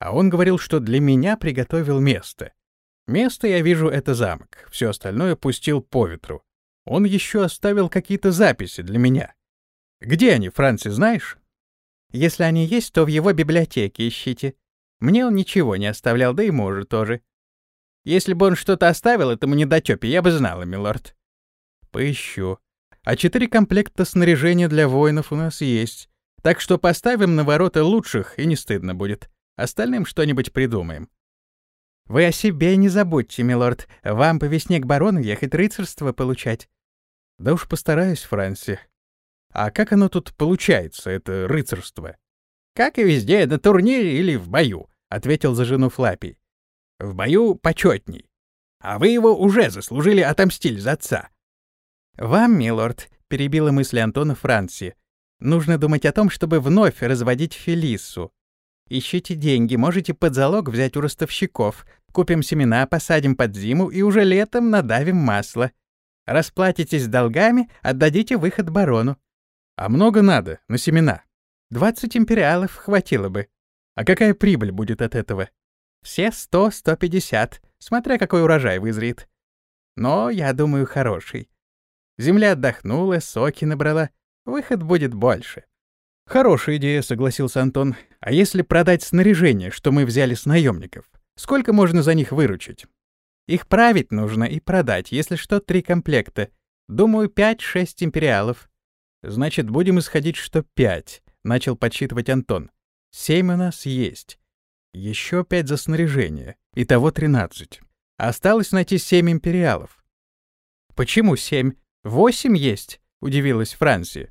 А он говорил, что для меня приготовил место. Место, я вижу, это замок, все остальное пустил по ветру. Он еще оставил какие-то записи для меня. Где они, Франци, знаешь? Если они есть, то в его библиотеке ищите. Мне он ничего не оставлял, да и может тоже. Если бы он что-то оставил этому недотёпе, я бы знала, милорд. Поищу. А четыре комплекта снаряжения для воинов у нас есть. Так что поставим на ворота лучших, и не стыдно будет. Остальным что-нибудь придумаем. Вы о себе не забудьте, милорд. Вам по весне к барону ехать рыцарство получать. Да уж постараюсь, Франси. А как оно тут получается, это рыцарство? Как и везде, на турнире или в бою, ответил за жену Флаппи. В бою почетней. А вы его уже заслужили, отомстили за отца. Вам, милорд, перебила мысли Антона Франси. Нужно думать о том, чтобы вновь разводить Фелиссу. Ищите деньги, можете под залог взять у ростовщиков. Купим семена, посадим под зиму и уже летом надавим масло. Расплатитесь долгами, отдадите выход барону. А много надо на семена? Двадцать империалов хватило бы. А какая прибыль будет от этого? Все сто-сто пятьдесят, смотря какой урожай вызреет. Но, я думаю, хороший. Земля отдохнула, соки набрала, выход будет больше. Хорошая идея, согласился Антон. А если продать снаряжение, что мы взяли с наемников? Сколько можно за них выручить? Их править нужно и продать, если что, три комплекта. Думаю, пять-шесть империалов. Значит, будем исходить, что пять, начал подсчитывать Антон. Семь у нас есть. Еще пять за снаряжение. Итого тринадцать. Осталось найти семь империалов. «Почему семь? Восемь есть?» — удивилась Франция.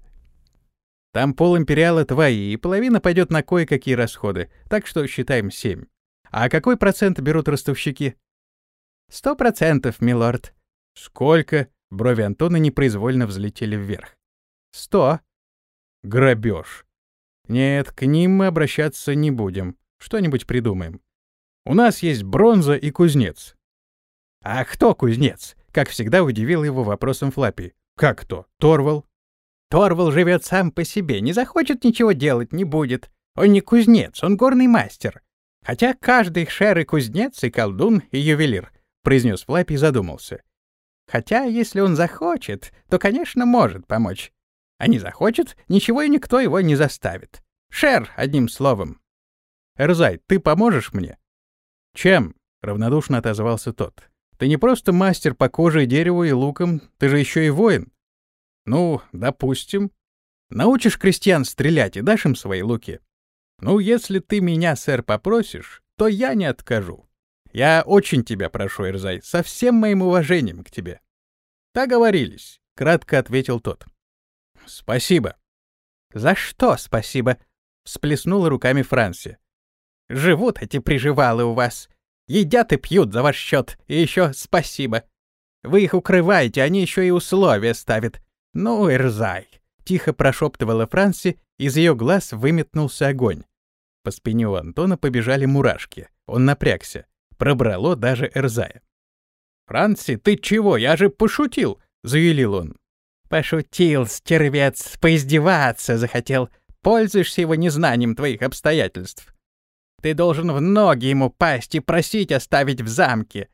«Там пол империала твои, и половина пойдет на кое-какие расходы, так что считаем семь. А какой процент берут ростовщики?» «Сто процентов, милорд». «Сколько?» — брови Антона непроизвольно взлетели вверх. «Сто». «Грабеж». «Нет, к ним мы обращаться не будем. Что-нибудь придумаем. У нас есть бронза и кузнец». «А кто кузнец?» — как всегда удивил его вопросом Флаппи. «Как кто? Торвал?» «Торвал живет сам по себе, не захочет ничего делать, не будет. Он не кузнец, он горный мастер. Хотя каждый шер и кузнец, и колдун, и ювелир», — произнес Флаппи и задумался. «Хотя, если он захочет, то, конечно, может помочь. А не захочет, ничего и никто его не заставит. Шер, одним словом. «Эрзай, ты поможешь мне?» «Чем?» — равнодушно отозвался тот. «Ты не просто мастер по коже дереву и лукам, ты же еще и воин». «Ну, допустим. Научишь крестьян стрелять и дашь им свои луки?» «Ну, если ты меня, сэр, попросишь, то я не откажу. Я очень тебя прошу, Эрзай, со всем моим уважением к тебе». «Договорились», — кратко ответил тот. «Спасибо». «За что спасибо?» — всплеснула руками Франция. Живут эти приживалы у вас. Едят и пьют за ваш счет, и еще спасибо. Вы их укрываете, они еще и условия ставят. Ну, Эрзай!» — тихо прошептывала Франси, из ее глаз выметнулся огонь. По спине у Антона побежали мурашки. Он напрягся. Пробрало даже Эрзая. «Франси, ты чего? Я же пошутил!» — заявил он. «Пошутил, стервец, поиздеваться захотел. Пользуешься его незнанием твоих обстоятельств. Ты должен в ноги ему пасть и просить оставить в замке».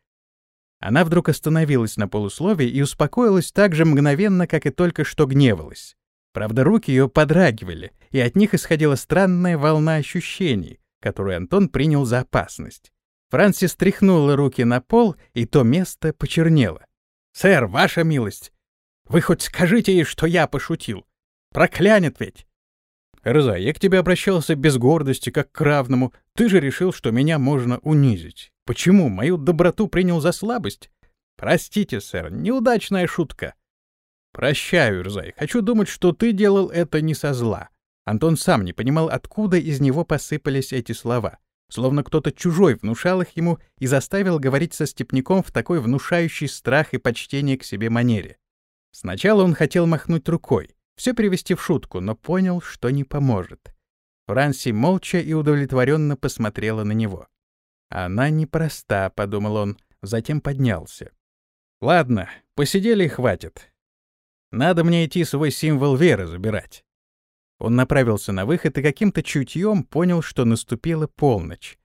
Она вдруг остановилась на полуслове и успокоилась так же мгновенно, как и только что гневалась. Правда, руки ее подрагивали, и от них исходила странная волна ощущений, которую Антон принял за опасность. Франсис стряхнула руки на пол, и то место почернело. «Сэр, ваша милость, вы хоть скажите ей, что я пошутил. Проклянет ведь!» Рза, я к тебе обращался без гордости, как к равному. Ты же решил, что меня можно унизить. Почему? Мою доброту принял за слабость? Простите, сэр, неудачная шутка. Прощаю, Рзай. Хочу думать, что ты делал это не со зла. Антон сам не понимал, откуда из него посыпались эти слова. Словно кто-то чужой внушал их ему и заставил говорить со степняком в такой внушающий страх и почтение к себе манере. Сначала он хотел махнуть рукой, все перевести в шутку, но понял, что не поможет. Франси молча и удовлетворенно посмотрела на него. «Она непроста», — подумал он, затем поднялся. Ладно, посидели и хватит. Надо мне идти свой символ веры забирать. Он направился на выход и каким-то чутьем понял, что наступила полночь.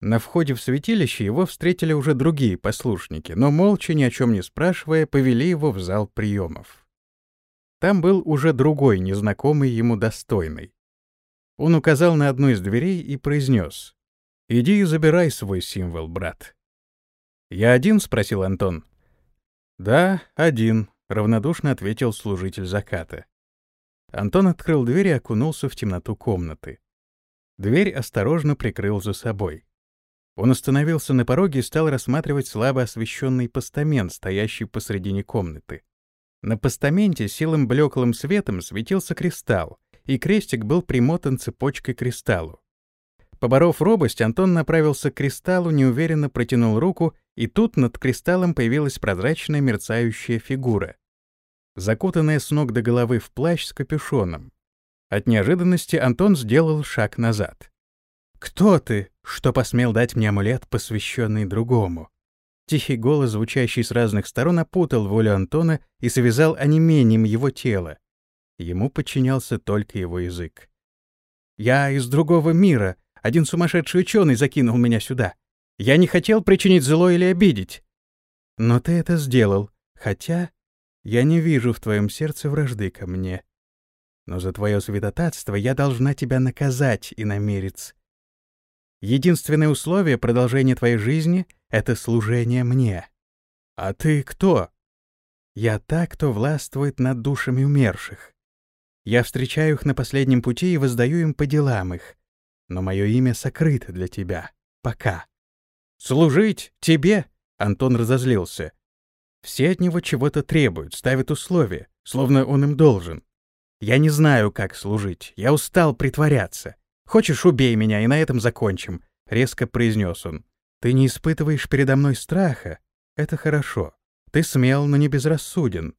На входе в святилище его встретили уже другие послушники, но молча, ни о чем не спрашивая, повели его в зал приемов. Там был уже другой, незнакомый ему достойный. Он указал на одну из дверей и произнес. «Иди и забирай свой символ, брат». «Я один?» — спросил Антон. «Да, один», — равнодушно ответил служитель заката. Антон открыл дверь и окунулся в темноту комнаты. Дверь осторожно прикрыл за собой. Он остановился на пороге и стал рассматривать слабо освещенный постамент, стоящий посредине комнаты. На постаменте силым блеклым светом светился кристалл, и крестик был примотан цепочкой к кристаллу. Поборов робость, Антон направился к кристаллу, неуверенно протянул руку, и тут над кристаллом появилась прозрачная мерцающая фигура закутанная с ног до головы в плащ с капюшоном. От неожиданности Антон сделал шаг назад. «Кто ты, что посмел дать мне амулет, посвященный другому?» Тихий голос, звучащий с разных сторон, опутал волю Антона и связал онемением его тело. Ему подчинялся только его язык. «Я из другого мира. Один сумасшедший ученый закинул меня сюда. Я не хотел причинить зло или обидеть. Но ты это сделал, хотя я не вижу в твоем сердце вражды ко мне. Но за твое святотатство я должна тебя наказать, иномерец. Единственное условие продолжения твоей жизни — это служение мне. А ты кто? Я та, кто властвует над душами умерших. Я встречаю их на последнем пути и воздаю им по делам их. Но мое имя сокрыто для тебя. Пока. «Служить? Тебе?» — Антон разозлился. Все от него чего-то требуют, ставят условия, словно он им должен. Я не знаю, как служить. Я устал притворяться. Хочешь, убей меня, и на этом закончим, — резко произнес он. Ты не испытываешь передо мной страха. Это хорошо. Ты смел, но не безрассуден.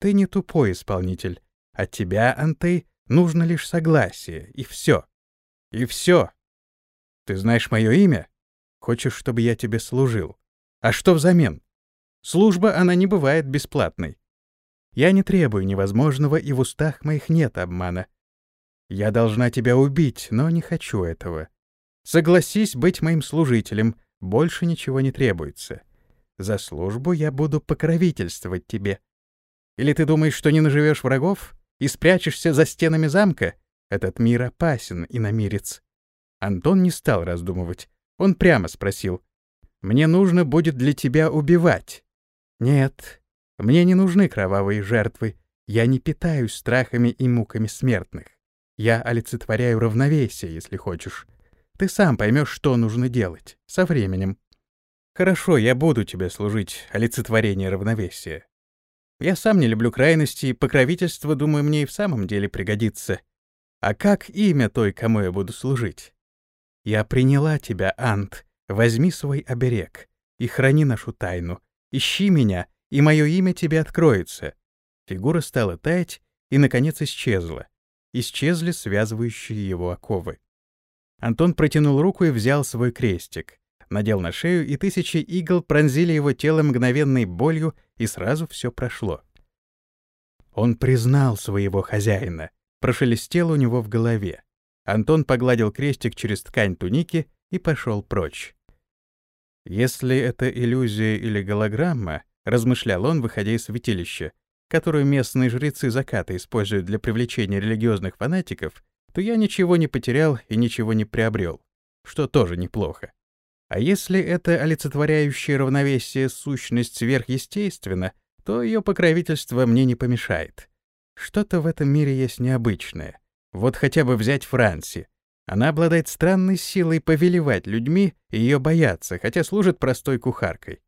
Ты не тупой исполнитель. От тебя, Антей, нужно лишь согласие, и все. И все. Ты знаешь мое имя? Хочешь, чтобы я тебе служил? А что взамен? Служба, она не бывает бесплатной. Я не требую невозможного, и в устах моих нет обмана. Я должна тебя убить, но не хочу этого. Согласись быть моим служителем, больше ничего не требуется. За службу я буду покровительствовать тебе. Или ты думаешь, что не наживешь врагов и спрячешься за стенами замка? Этот мир опасен, иномирец. Антон не стал раздумывать. Он прямо спросил. «Мне нужно будет для тебя убивать. Нет, мне не нужны кровавые жертвы. Я не питаюсь страхами и муками смертных. Я олицетворяю равновесие, если хочешь. Ты сам поймешь, что нужно делать. Со временем. Хорошо, я буду тебе служить, олицетворение равновесия. Я сам не люблю крайности, и покровительство, думаю, мне и в самом деле пригодится. А как имя той, кому я буду служить? Я приняла тебя, Ант. Возьми свой оберег и храни нашу тайну. Ищи меня, и мое имя тебе откроется». Фигура стала таять и, наконец, исчезла. Исчезли связывающие его оковы. Антон протянул руку и взял свой крестик. Надел на шею, и тысячи игл пронзили его тело мгновенной болью, и сразу все прошло. Он признал своего хозяина. Прошелестело у него в голове. Антон погладил крестик через ткань туники и пошел прочь. Если это иллюзия или голограмма, размышлял он, выходя из святилища, которую местные жрецы заката используют для привлечения религиозных фанатиков, то я ничего не потерял и ничего не приобрел, что тоже неплохо. А если это олицетворяющая равновесие сущность сверхъестественна, то ее покровительство мне не помешает. Что-то в этом мире есть необычное. Вот хотя бы взять Франси. Она обладает странной силой повелевать людьми и ее боятся, хотя служит простой кухаркой.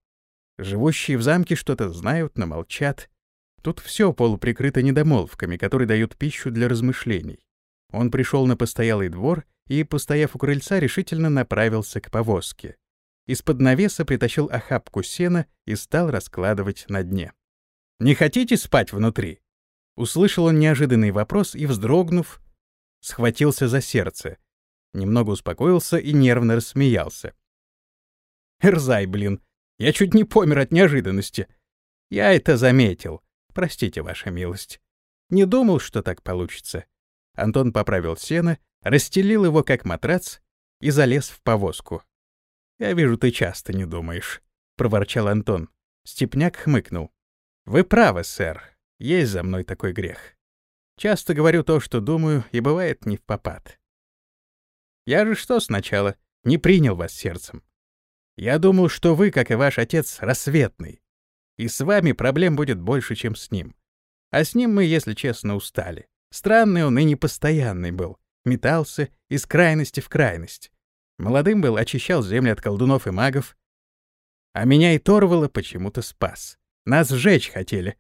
Живущие в замке что-то знают, но молчат. Тут все полуприкрыто недомолвками, которые дают пищу для размышлений. Он пришел на постоялый двор и, постояв у крыльца, решительно направился к повозке. Из-под навеса притащил охапку сена и стал раскладывать на дне. «Не хотите спать внутри?» Услышал он неожиданный вопрос и, вздрогнув, схватился за сердце — Немного успокоился и нервно рассмеялся. «Эрзай, блин, я чуть не помер от неожиданности. Я это заметил. Простите, ваша милость. Не думал, что так получится. Антон поправил сено, расстелил его как матрац и залез в повозку. «Я вижу, ты часто не думаешь», — проворчал Антон. Степняк хмыкнул. «Вы правы, сэр. Есть за мной такой грех. Часто говорю то, что думаю, и бывает не в попад. Я же что сначала? Не принял вас сердцем. Я думал, что вы, как и ваш отец, рассветный. И с вами проблем будет больше, чем с ним. А с ним мы, если честно, устали. Странный он и непостоянный был. Метался из крайности в крайность. Молодым был, очищал земли от колдунов и магов. А меня и Торвала почему-то спас. Нас сжечь хотели.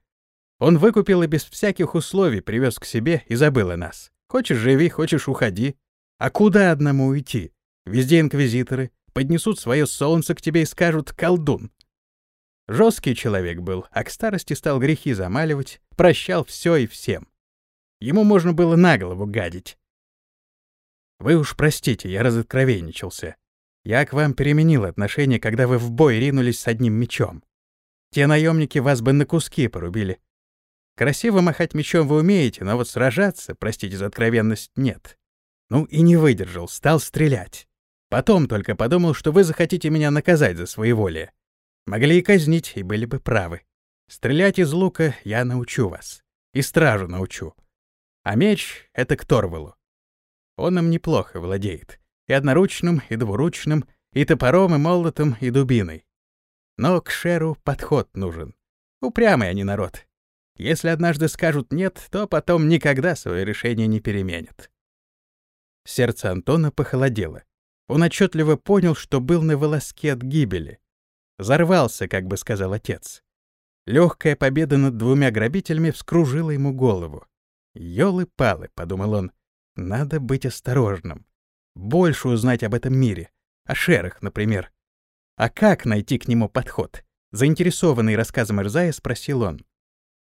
Он выкупил и без всяких условий привез к себе и забыл о нас. Хочешь — живи, хочешь — уходи. А куда одному уйти? Везде инквизиторы. Поднесут свое солнце к тебе и скажут «колдун». Жесткий человек был, а к старости стал грехи замаливать, прощал все и всем. Ему можно было на голову гадить. Вы уж простите, я разоткровенничался. Я к вам переменил отношение, когда вы в бой ринулись с одним мечом. Те наемники вас бы на куски порубили. Красиво махать мечом вы умеете, но вот сражаться, простите за откровенность, нет. Ну и не выдержал, стал стрелять. Потом только подумал, что вы захотите меня наказать за своеволие. Могли и казнить, и были бы правы. Стрелять из лука я научу вас. И стражу научу. А меч — это к Торвалу. Он им неплохо владеет. И одноручным, и двуручным, и топором, и молотом, и дубиной. Но к Шеру подход нужен. Упрямый они народ. Если однажды скажут «нет», то потом никогда свое решение не переменят. Сердце Антона похолодело. Он отчетливо понял, что был на волоске от гибели. Зарвался, как бы сказал отец. Легкая победа над двумя грабителями вскружила ему голову. «Ёлы-палы», — подумал он, — «надо быть осторожным. Больше узнать об этом мире. О шерах, например. А как найти к нему подход?» Заинтересованный рассказом Ирзая спросил он.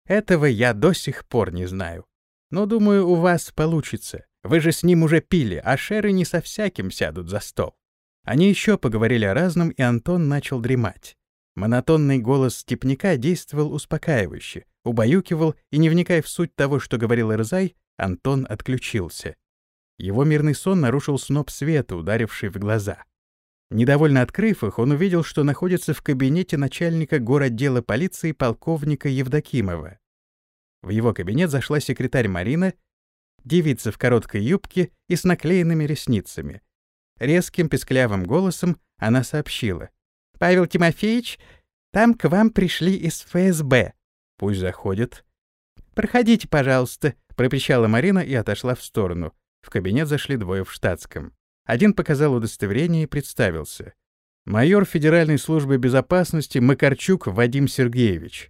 «Этого я до сих пор не знаю. Но, думаю, у вас получится. Вы же с ним уже пили, а шеры не со всяким сядут за стол». Они еще поговорили о разном, и Антон начал дремать. Монотонный голос степняка действовал успокаивающе, убаюкивал, и, не вникая в суть того, что говорил Эрзай, Антон отключился. Его мирный сон нарушил сноп света, ударивший в глаза. Недовольно открыв их, он увидел, что находится в кабинете начальника городдела полиции полковника Евдокимова. В его кабинет зашла секретарь Марина, девица в короткой юбке и с наклеенными ресницами — Резким песклявым голосом она сообщила. «Павел Тимофеевич, там к вам пришли из ФСБ». «Пусть заходят». «Проходите, пожалуйста», — пропищала Марина и отошла в сторону. В кабинет зашли двое в штатском. Один показал удостоверение и представился. Майор Федеральной службы безопасности Макарчук Вадим Сергеевич.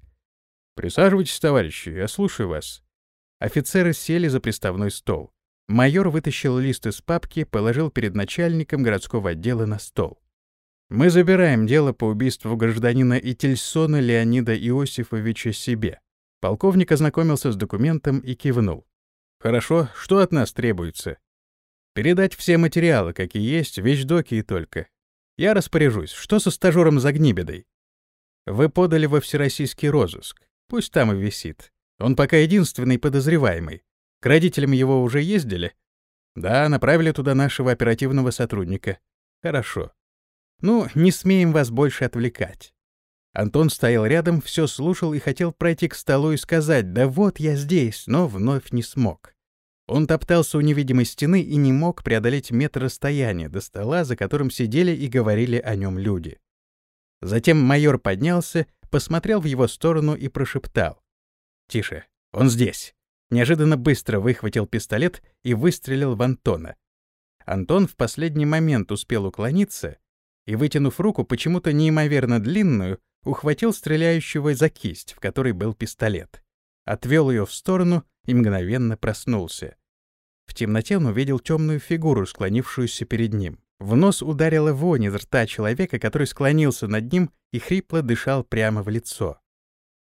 «Присаживайтесь, товарищи, я слушаю вас». Офицеры сели за приставной стол. Майор вытащил лист из папки, положил перед начальником городского отдела на стол. «Мы забираем дело по убийству гражданина Ительсона Леонида Иосифовича себе». Полковник ознакомился с документом и кивнул. «Хорошо, что от нас требуется?» «Передать все материалы, какие есть, вещдоки и только. Я распоряжусь. Что со стажером Загнибедой?» «Вы подали во всероссийский розыск. Пусть там и висит. Он пока единственный подозреваемый. К родителям его уже ездили? Да, направили туда нашего оперативного сотрудника. Хорошо. Ну, не смеем вас больше отвлекать. Антон стоял рядом, все слушал и хотел пройти к столу и сказать «Да вот я здесь», но вновь не смог. Он топтался у невидимой стены и не мог преодолеть метр расстояния до стола, за которым сидели и говорили о нем люди. Затем майор поднялся, посмотрел в его сторону и прошептал. «Тише, он здесь» неожиданно быстро выхватил пистолет и выстрелил в Антона. Антон в последний момент успел уклониться и, вытянув руку, почему-то неимоверно длинную, ухватил стреляющего за кисть, в которой был пистолет. Отвел ее в сторону и мгновенно проснулся. В темноте он увидел темную фигуру, склонившуюся перед ним. В нос ударила вонь из рта человека, который склонился над ним и хрипло дышал прямо в лицо.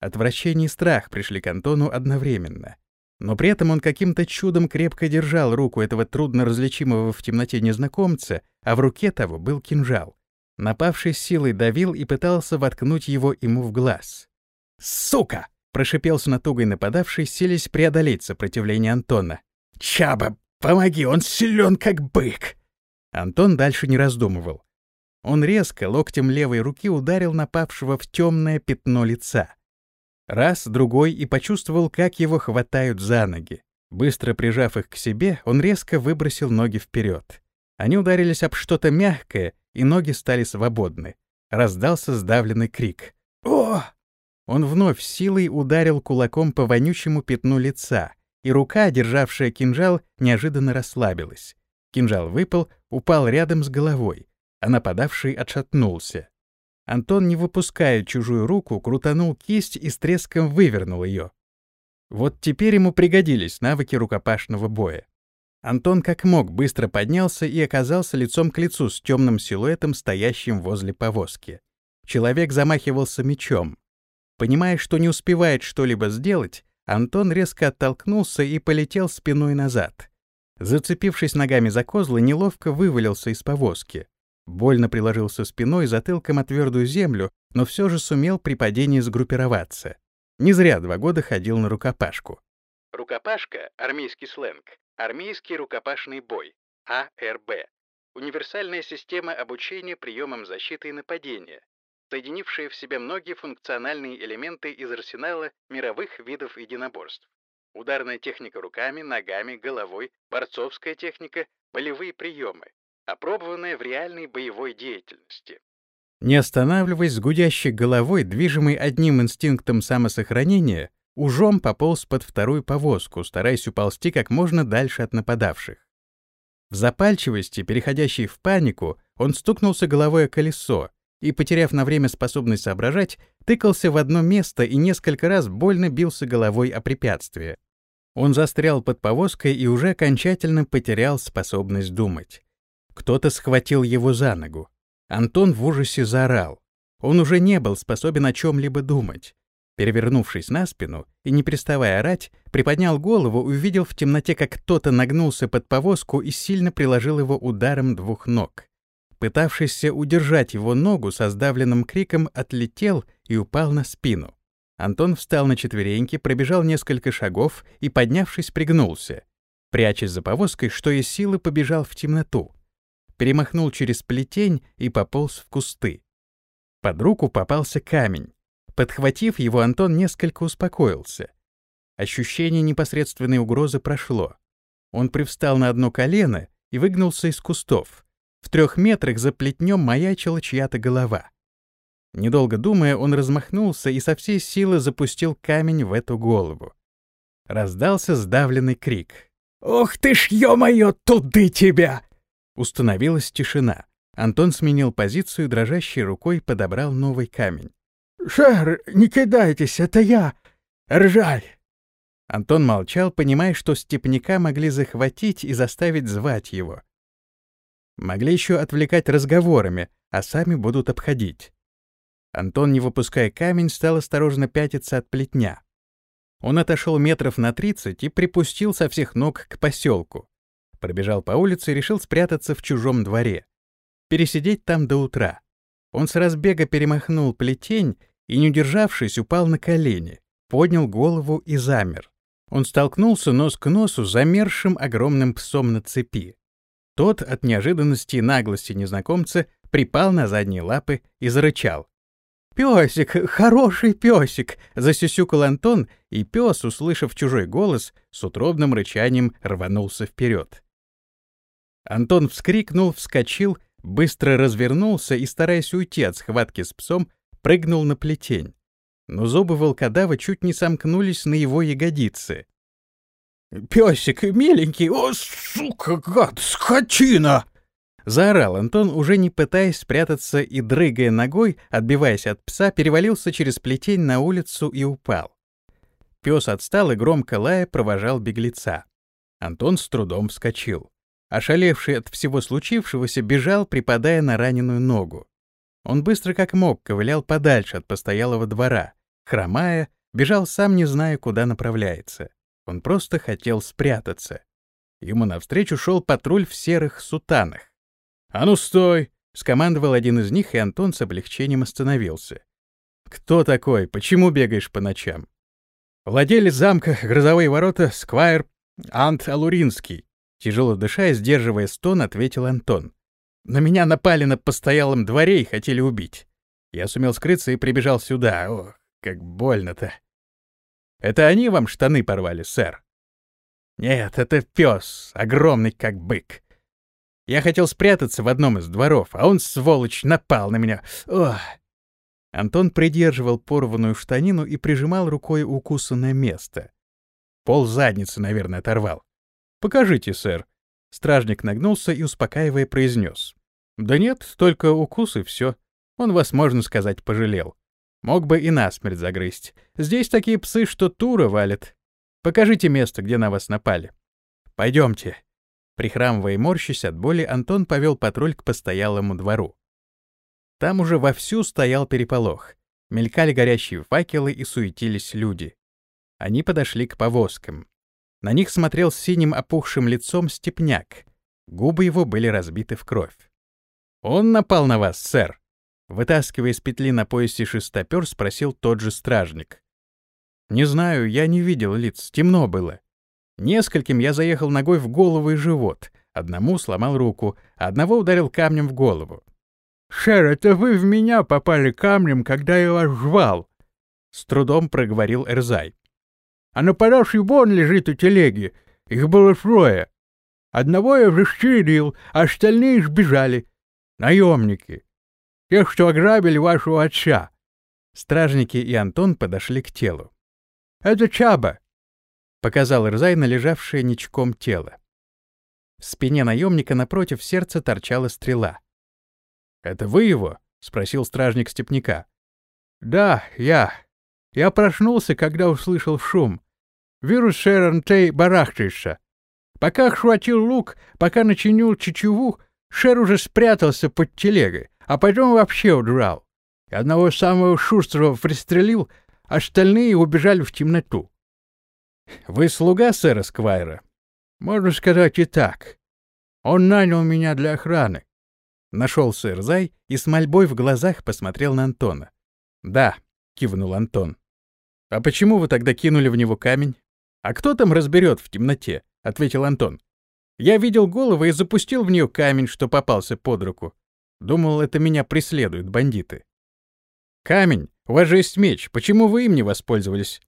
Отвращение и страх пришли к Антону одновременно. Но при этом он каким-то чудом крепко держал руку этого трудно различимого в темноте незнакомца, а в руке того был кинжал. Напавший силой давил и пытался воткнуть его ему в глаз. «Сука!» — прошипел с натугой нападавший, селись преодолеть сопротивление Антона. «Чаба, помоги, он силен как бык!» Антон дальше не раздумывал. Он резко локтем левой руки ударил напавшего в темное пятно лица. Раз, другой и почувствовал, как его хватают за ноги. Быстро прижав их к себе, он резко выбросил ноги вперед. Они ударились об что-то мягкое, и ноги стали свободны. Раздался сдавленный крик. «О!» Он вновь силой ударил кулаком по вонючему пятну лица, и рука, державшая кинжал, неожиданно расслабилась. Кинжал выпал, упал рядом с головой, а нападавший отшатнулся. Антон, не выпуская чужую руку, крутанул кисть и с треском вывернул ее. Вот теперь ему пригодились навыки рукопашного боя. Антон как мог быстро поднялся и оказался лицом к лицу с темным силуэтом, стоящим возле повозки. Человек замахивался мечом. Понимая, что не успевает что-либо сделать, Антон резко оттолкнулся и полетел спиной назад. Зацепившись ногами за козлы, неловко вывалился из повозки. Больно приложился спиной затылком о твердую землю, но все же сумел при падении сгруппироваться. Не зря два года ходил на рукопашку. Рукопашка — армейский сленг. Армейский рукопашный бой. АРБ. Универсальная система обучения приемам защиты и нападения, соединившая в себе многие функциональные элементы из арсенала мировых видов единоборств. Ударная техника руками, ногами, головой, борцовская техника, болевые приемы, опробованная в реальной боевой деятельности. Не останавливаясь с гудящей головой, движимый одним инстинктом самосохранения, ужом пополз под вторую повозку, стараясь уползти как можно дальше от нападавших. В запальчивости, переходящей в панику, он стукнулся головой о колесо и, потеряв на время способность соображать, тыкался в одно место и несколько раз больно бился головой о препятствие. Он застрял под повозкой и уже окончательно потерял способность думать. Кто-то схватил его за ногу. Антон в ужасе заорал. Он уже не был способен о чем-либо думать. Перевернувшись на спину и не переставая орать, приподнял голову и увидел в темноте, как кто-то нагнулся под повозку и сильно приложил его ударом двух ног. Пытавшийся удержать его ногу со сдавленным криком отлетел и упал на спину. Антон встал на четвереньки, пробежал несколько шагов и, поднявшись, пригнулся. Прячась за повозкой, что из силы побежал в темноту перемахнул через плетень и пополз в кусты. Под руку попался камень. Подхватив его, Антон несколько успокоился. Ощущение непосредственной угрозы прошло. Он привстал на одно колено и выгнулся из кустов. В трех метрах за плетнем маячила чья-то голова. Недолго думая, он размахнулся и со всей силы запустил камень в эту голову. Раздался сдавленный крик. «Ох ты ж, ё-моё, туды тебя!» Установилась тишина. Антон сменил позицию, дрожащей рукой подобрал новый камень. «Шер, не кидайтесь, это я! Ржаль!» Антон молчал, понимая, что степняка могли захватить и заставить звать его. Могли еще отвлекать разговорами, а сами будут обходить. Антон, не выпуская камень, стал осторожно пятиться от плетня. Он отошел метров на тридцать и припустил со всех ног к поселку. Пробежал по улице и решил спрятаться в чужом дворе. Пересидеть там до утра. Он с разбега перемахнул плетень и, не удержавшись, упал на колени, поднял голову и замер. Он столкнулся нос к носу с замершим огромным псом на цепи. Тот от неожиданности и наглости незнакомца припал на задние лапы и зарычал. «Пёсик, хороший пёсик!» — засюсюкал Антон, и пёс, услышав чужой голос, с утробным рычанием рванулся вперед. Антон вскрикнул, вскочил, быстро развернулся и, стараясь уйти от схватки с псом, прыгнул на плетень. Но зубы волкодава чуть не сомкнулись на его ягодицы. «Песик, миленький, о, сука, гад, скотина!» Заорал Антон, уже не пытаясь спрятаться и, дрыгая ногой, отбиваясь от пса, перевалился через плетень на улицу и упал. Пес отстал и, громко лая, провожал беглеца. Антон с трудом вскочил. Ошалевший от всего случившегося, бежал, припадая на раненую ногу. Он быстро как мог ковылял подальше от постоялого двора, хромая, бежал сам не зная, куда направляется. Он просто хотел спрятаться. Ему навстречу шел патруль в серых сутанах. «А ну стой!» — скомандовал один из них, и Антон с облегчением остановился. Кто такой? Почему бегаешь по ночам? Владелец замка «Грозовые ворота» Сквайр Ант Алуринский. Тяжело дыша и сдерживая стон, ответил Антон. На меня напали на постоялом дворе и хотели убить. Я сумел скрыться и прибежал сюда. Ох, как больно-то. Это они вам штаны порвали, сэр? Нет, это пес, огромный как бык. Я хотел спрятаться в одном из дворов, а он, сволочь, напал на меня. Ох. Антон придерживал порванную штанину и прижимал рукой укусанное место. Пол задницы, наверное, оторвал. «Покажите, сэр». Стражник нагнулся и, успокаивая, произнес. «Да нет, только укус и все. Он вас, можно сказать, пожалел. Мог бы и насмерть загрызть. Здесь такие псы, что тура валят. Покажите место, где на вас напали. Пойдемте». Прихрамывая и морщась от боли, Антон повел патруль к постоялому двору. Там уже вовсю стоял переполох. Мелькали горящие факелы и суетились люди. Они подошли к повозкам. На них смотрел с синим опухшим лицом степняк. Губы его были разбиты в кровь. «Он напал на вас, сэр!» Вытаскивая из петли на поясе шестопер, спросил тот же стражник. «Не знаю, я не видел лиц, темно было. Нескольким я заехал ногой в голову и живот, одному сломал руку, одного ударил камнем в голову. «Шер, это вы в меня попали камнем, когда я вас жвал!» С трудом проговорил Эрзай. «А нападавший вон лежит у телеги. Их было трое. Одного я расчерил, а остальные сбежали. Наемники. Тех, что ограбили вашего отца». Стражники и Антон подошли к телу. «Это Чаба», — показал Эрзай на лежавшее ничком тело. В спине наемника напротив сердца торчала стрела — «Это вы его?» — спросил стражник степняка. «Да, я. Я проснулся, когда услышал шум. Вирус Шерон Тей барахтается. Пока хватил лук, пока начинил чечеву, Шер уже спрятался под телегой, а потом вообще удрал. Одного самого шустрого пристрелил, остальные убежали в темноту. «Вы слуга сэра Сквайра?» «Можно сказать и так. Он нанял меня для охраны. Нашелся Ирзай и с мольбой в глазах посмотрел на Антона. «Да», — кивнул Антон. «А почему вы тогда кинули в него камень?» «А кто там разберет в темноте?» — ответил Антон. «Я видел голову и запустил в нее камень, что попался под руку. Думал, это меня преследуют бандиты». «Камень! У вас же есть меч. Почему вы им не воспользовались?»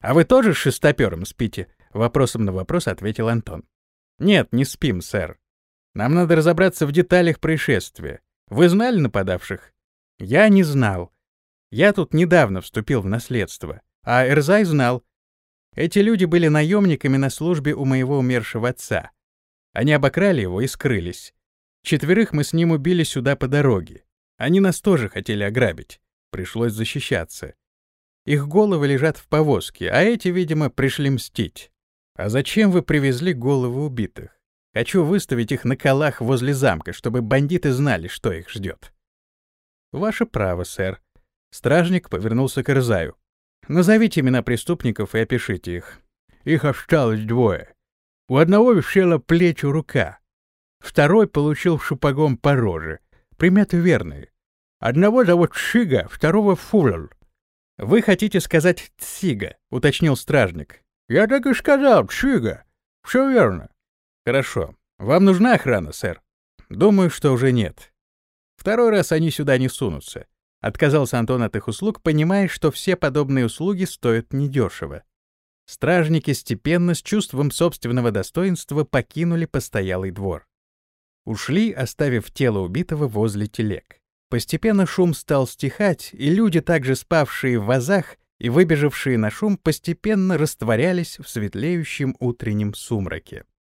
«А вы тоже с шестопером спите?» — вопросом на вопрос ответил Антон. «Нет, не спим, сэр. Нам надо разобраться в деталях происшествия. Вы знали нападавших? Я не знал. Я тут недавно вступил в наследство, а Эрзай знал. Эти люди были наемниками на службе у моего умершего отца. Они обокрали его и скрылись. Четверых мы с ним убили сюда по дороге. Они нас тоже хотели ограбить. Пришлось защищаться. Их головы лежат в повозке, а эти, видимо, пришли мстить. А зачем вы привезли головы убитых? Хочу выставить их на колах возле замка, чтобы бандиты знали, что их ждет. Ваше право, сэр. Стражник повернулся к Ирзаю. Назовите имена преступников и опишите их. Их осталось двое. У одного висела плечу рука. Второй получил шупагом по роже. Приметы верные. Одного зовут Шига, второго Фулал. «Вы хотите сказать Тсига», — уточнил стражник. «Я так и сказал, Тсига. Все верно. Хорошо. Вам нужна охрана, сэр? Думаю, что уже нет. Второй раз они сюда не сунутся. Отказался Антон от их услуг, понимая, что все подобные услуги стоят недешево. Стражники степенно, с чувством собственного достоинства, покинули постоялый двор. Ушли, оставив тело убитого возле телег. Постепенно шум стал стихать, и люди, также спавшие в вазах и выбежавшие на шум, постепенно растворялись в светлеющем утреннем сумраке.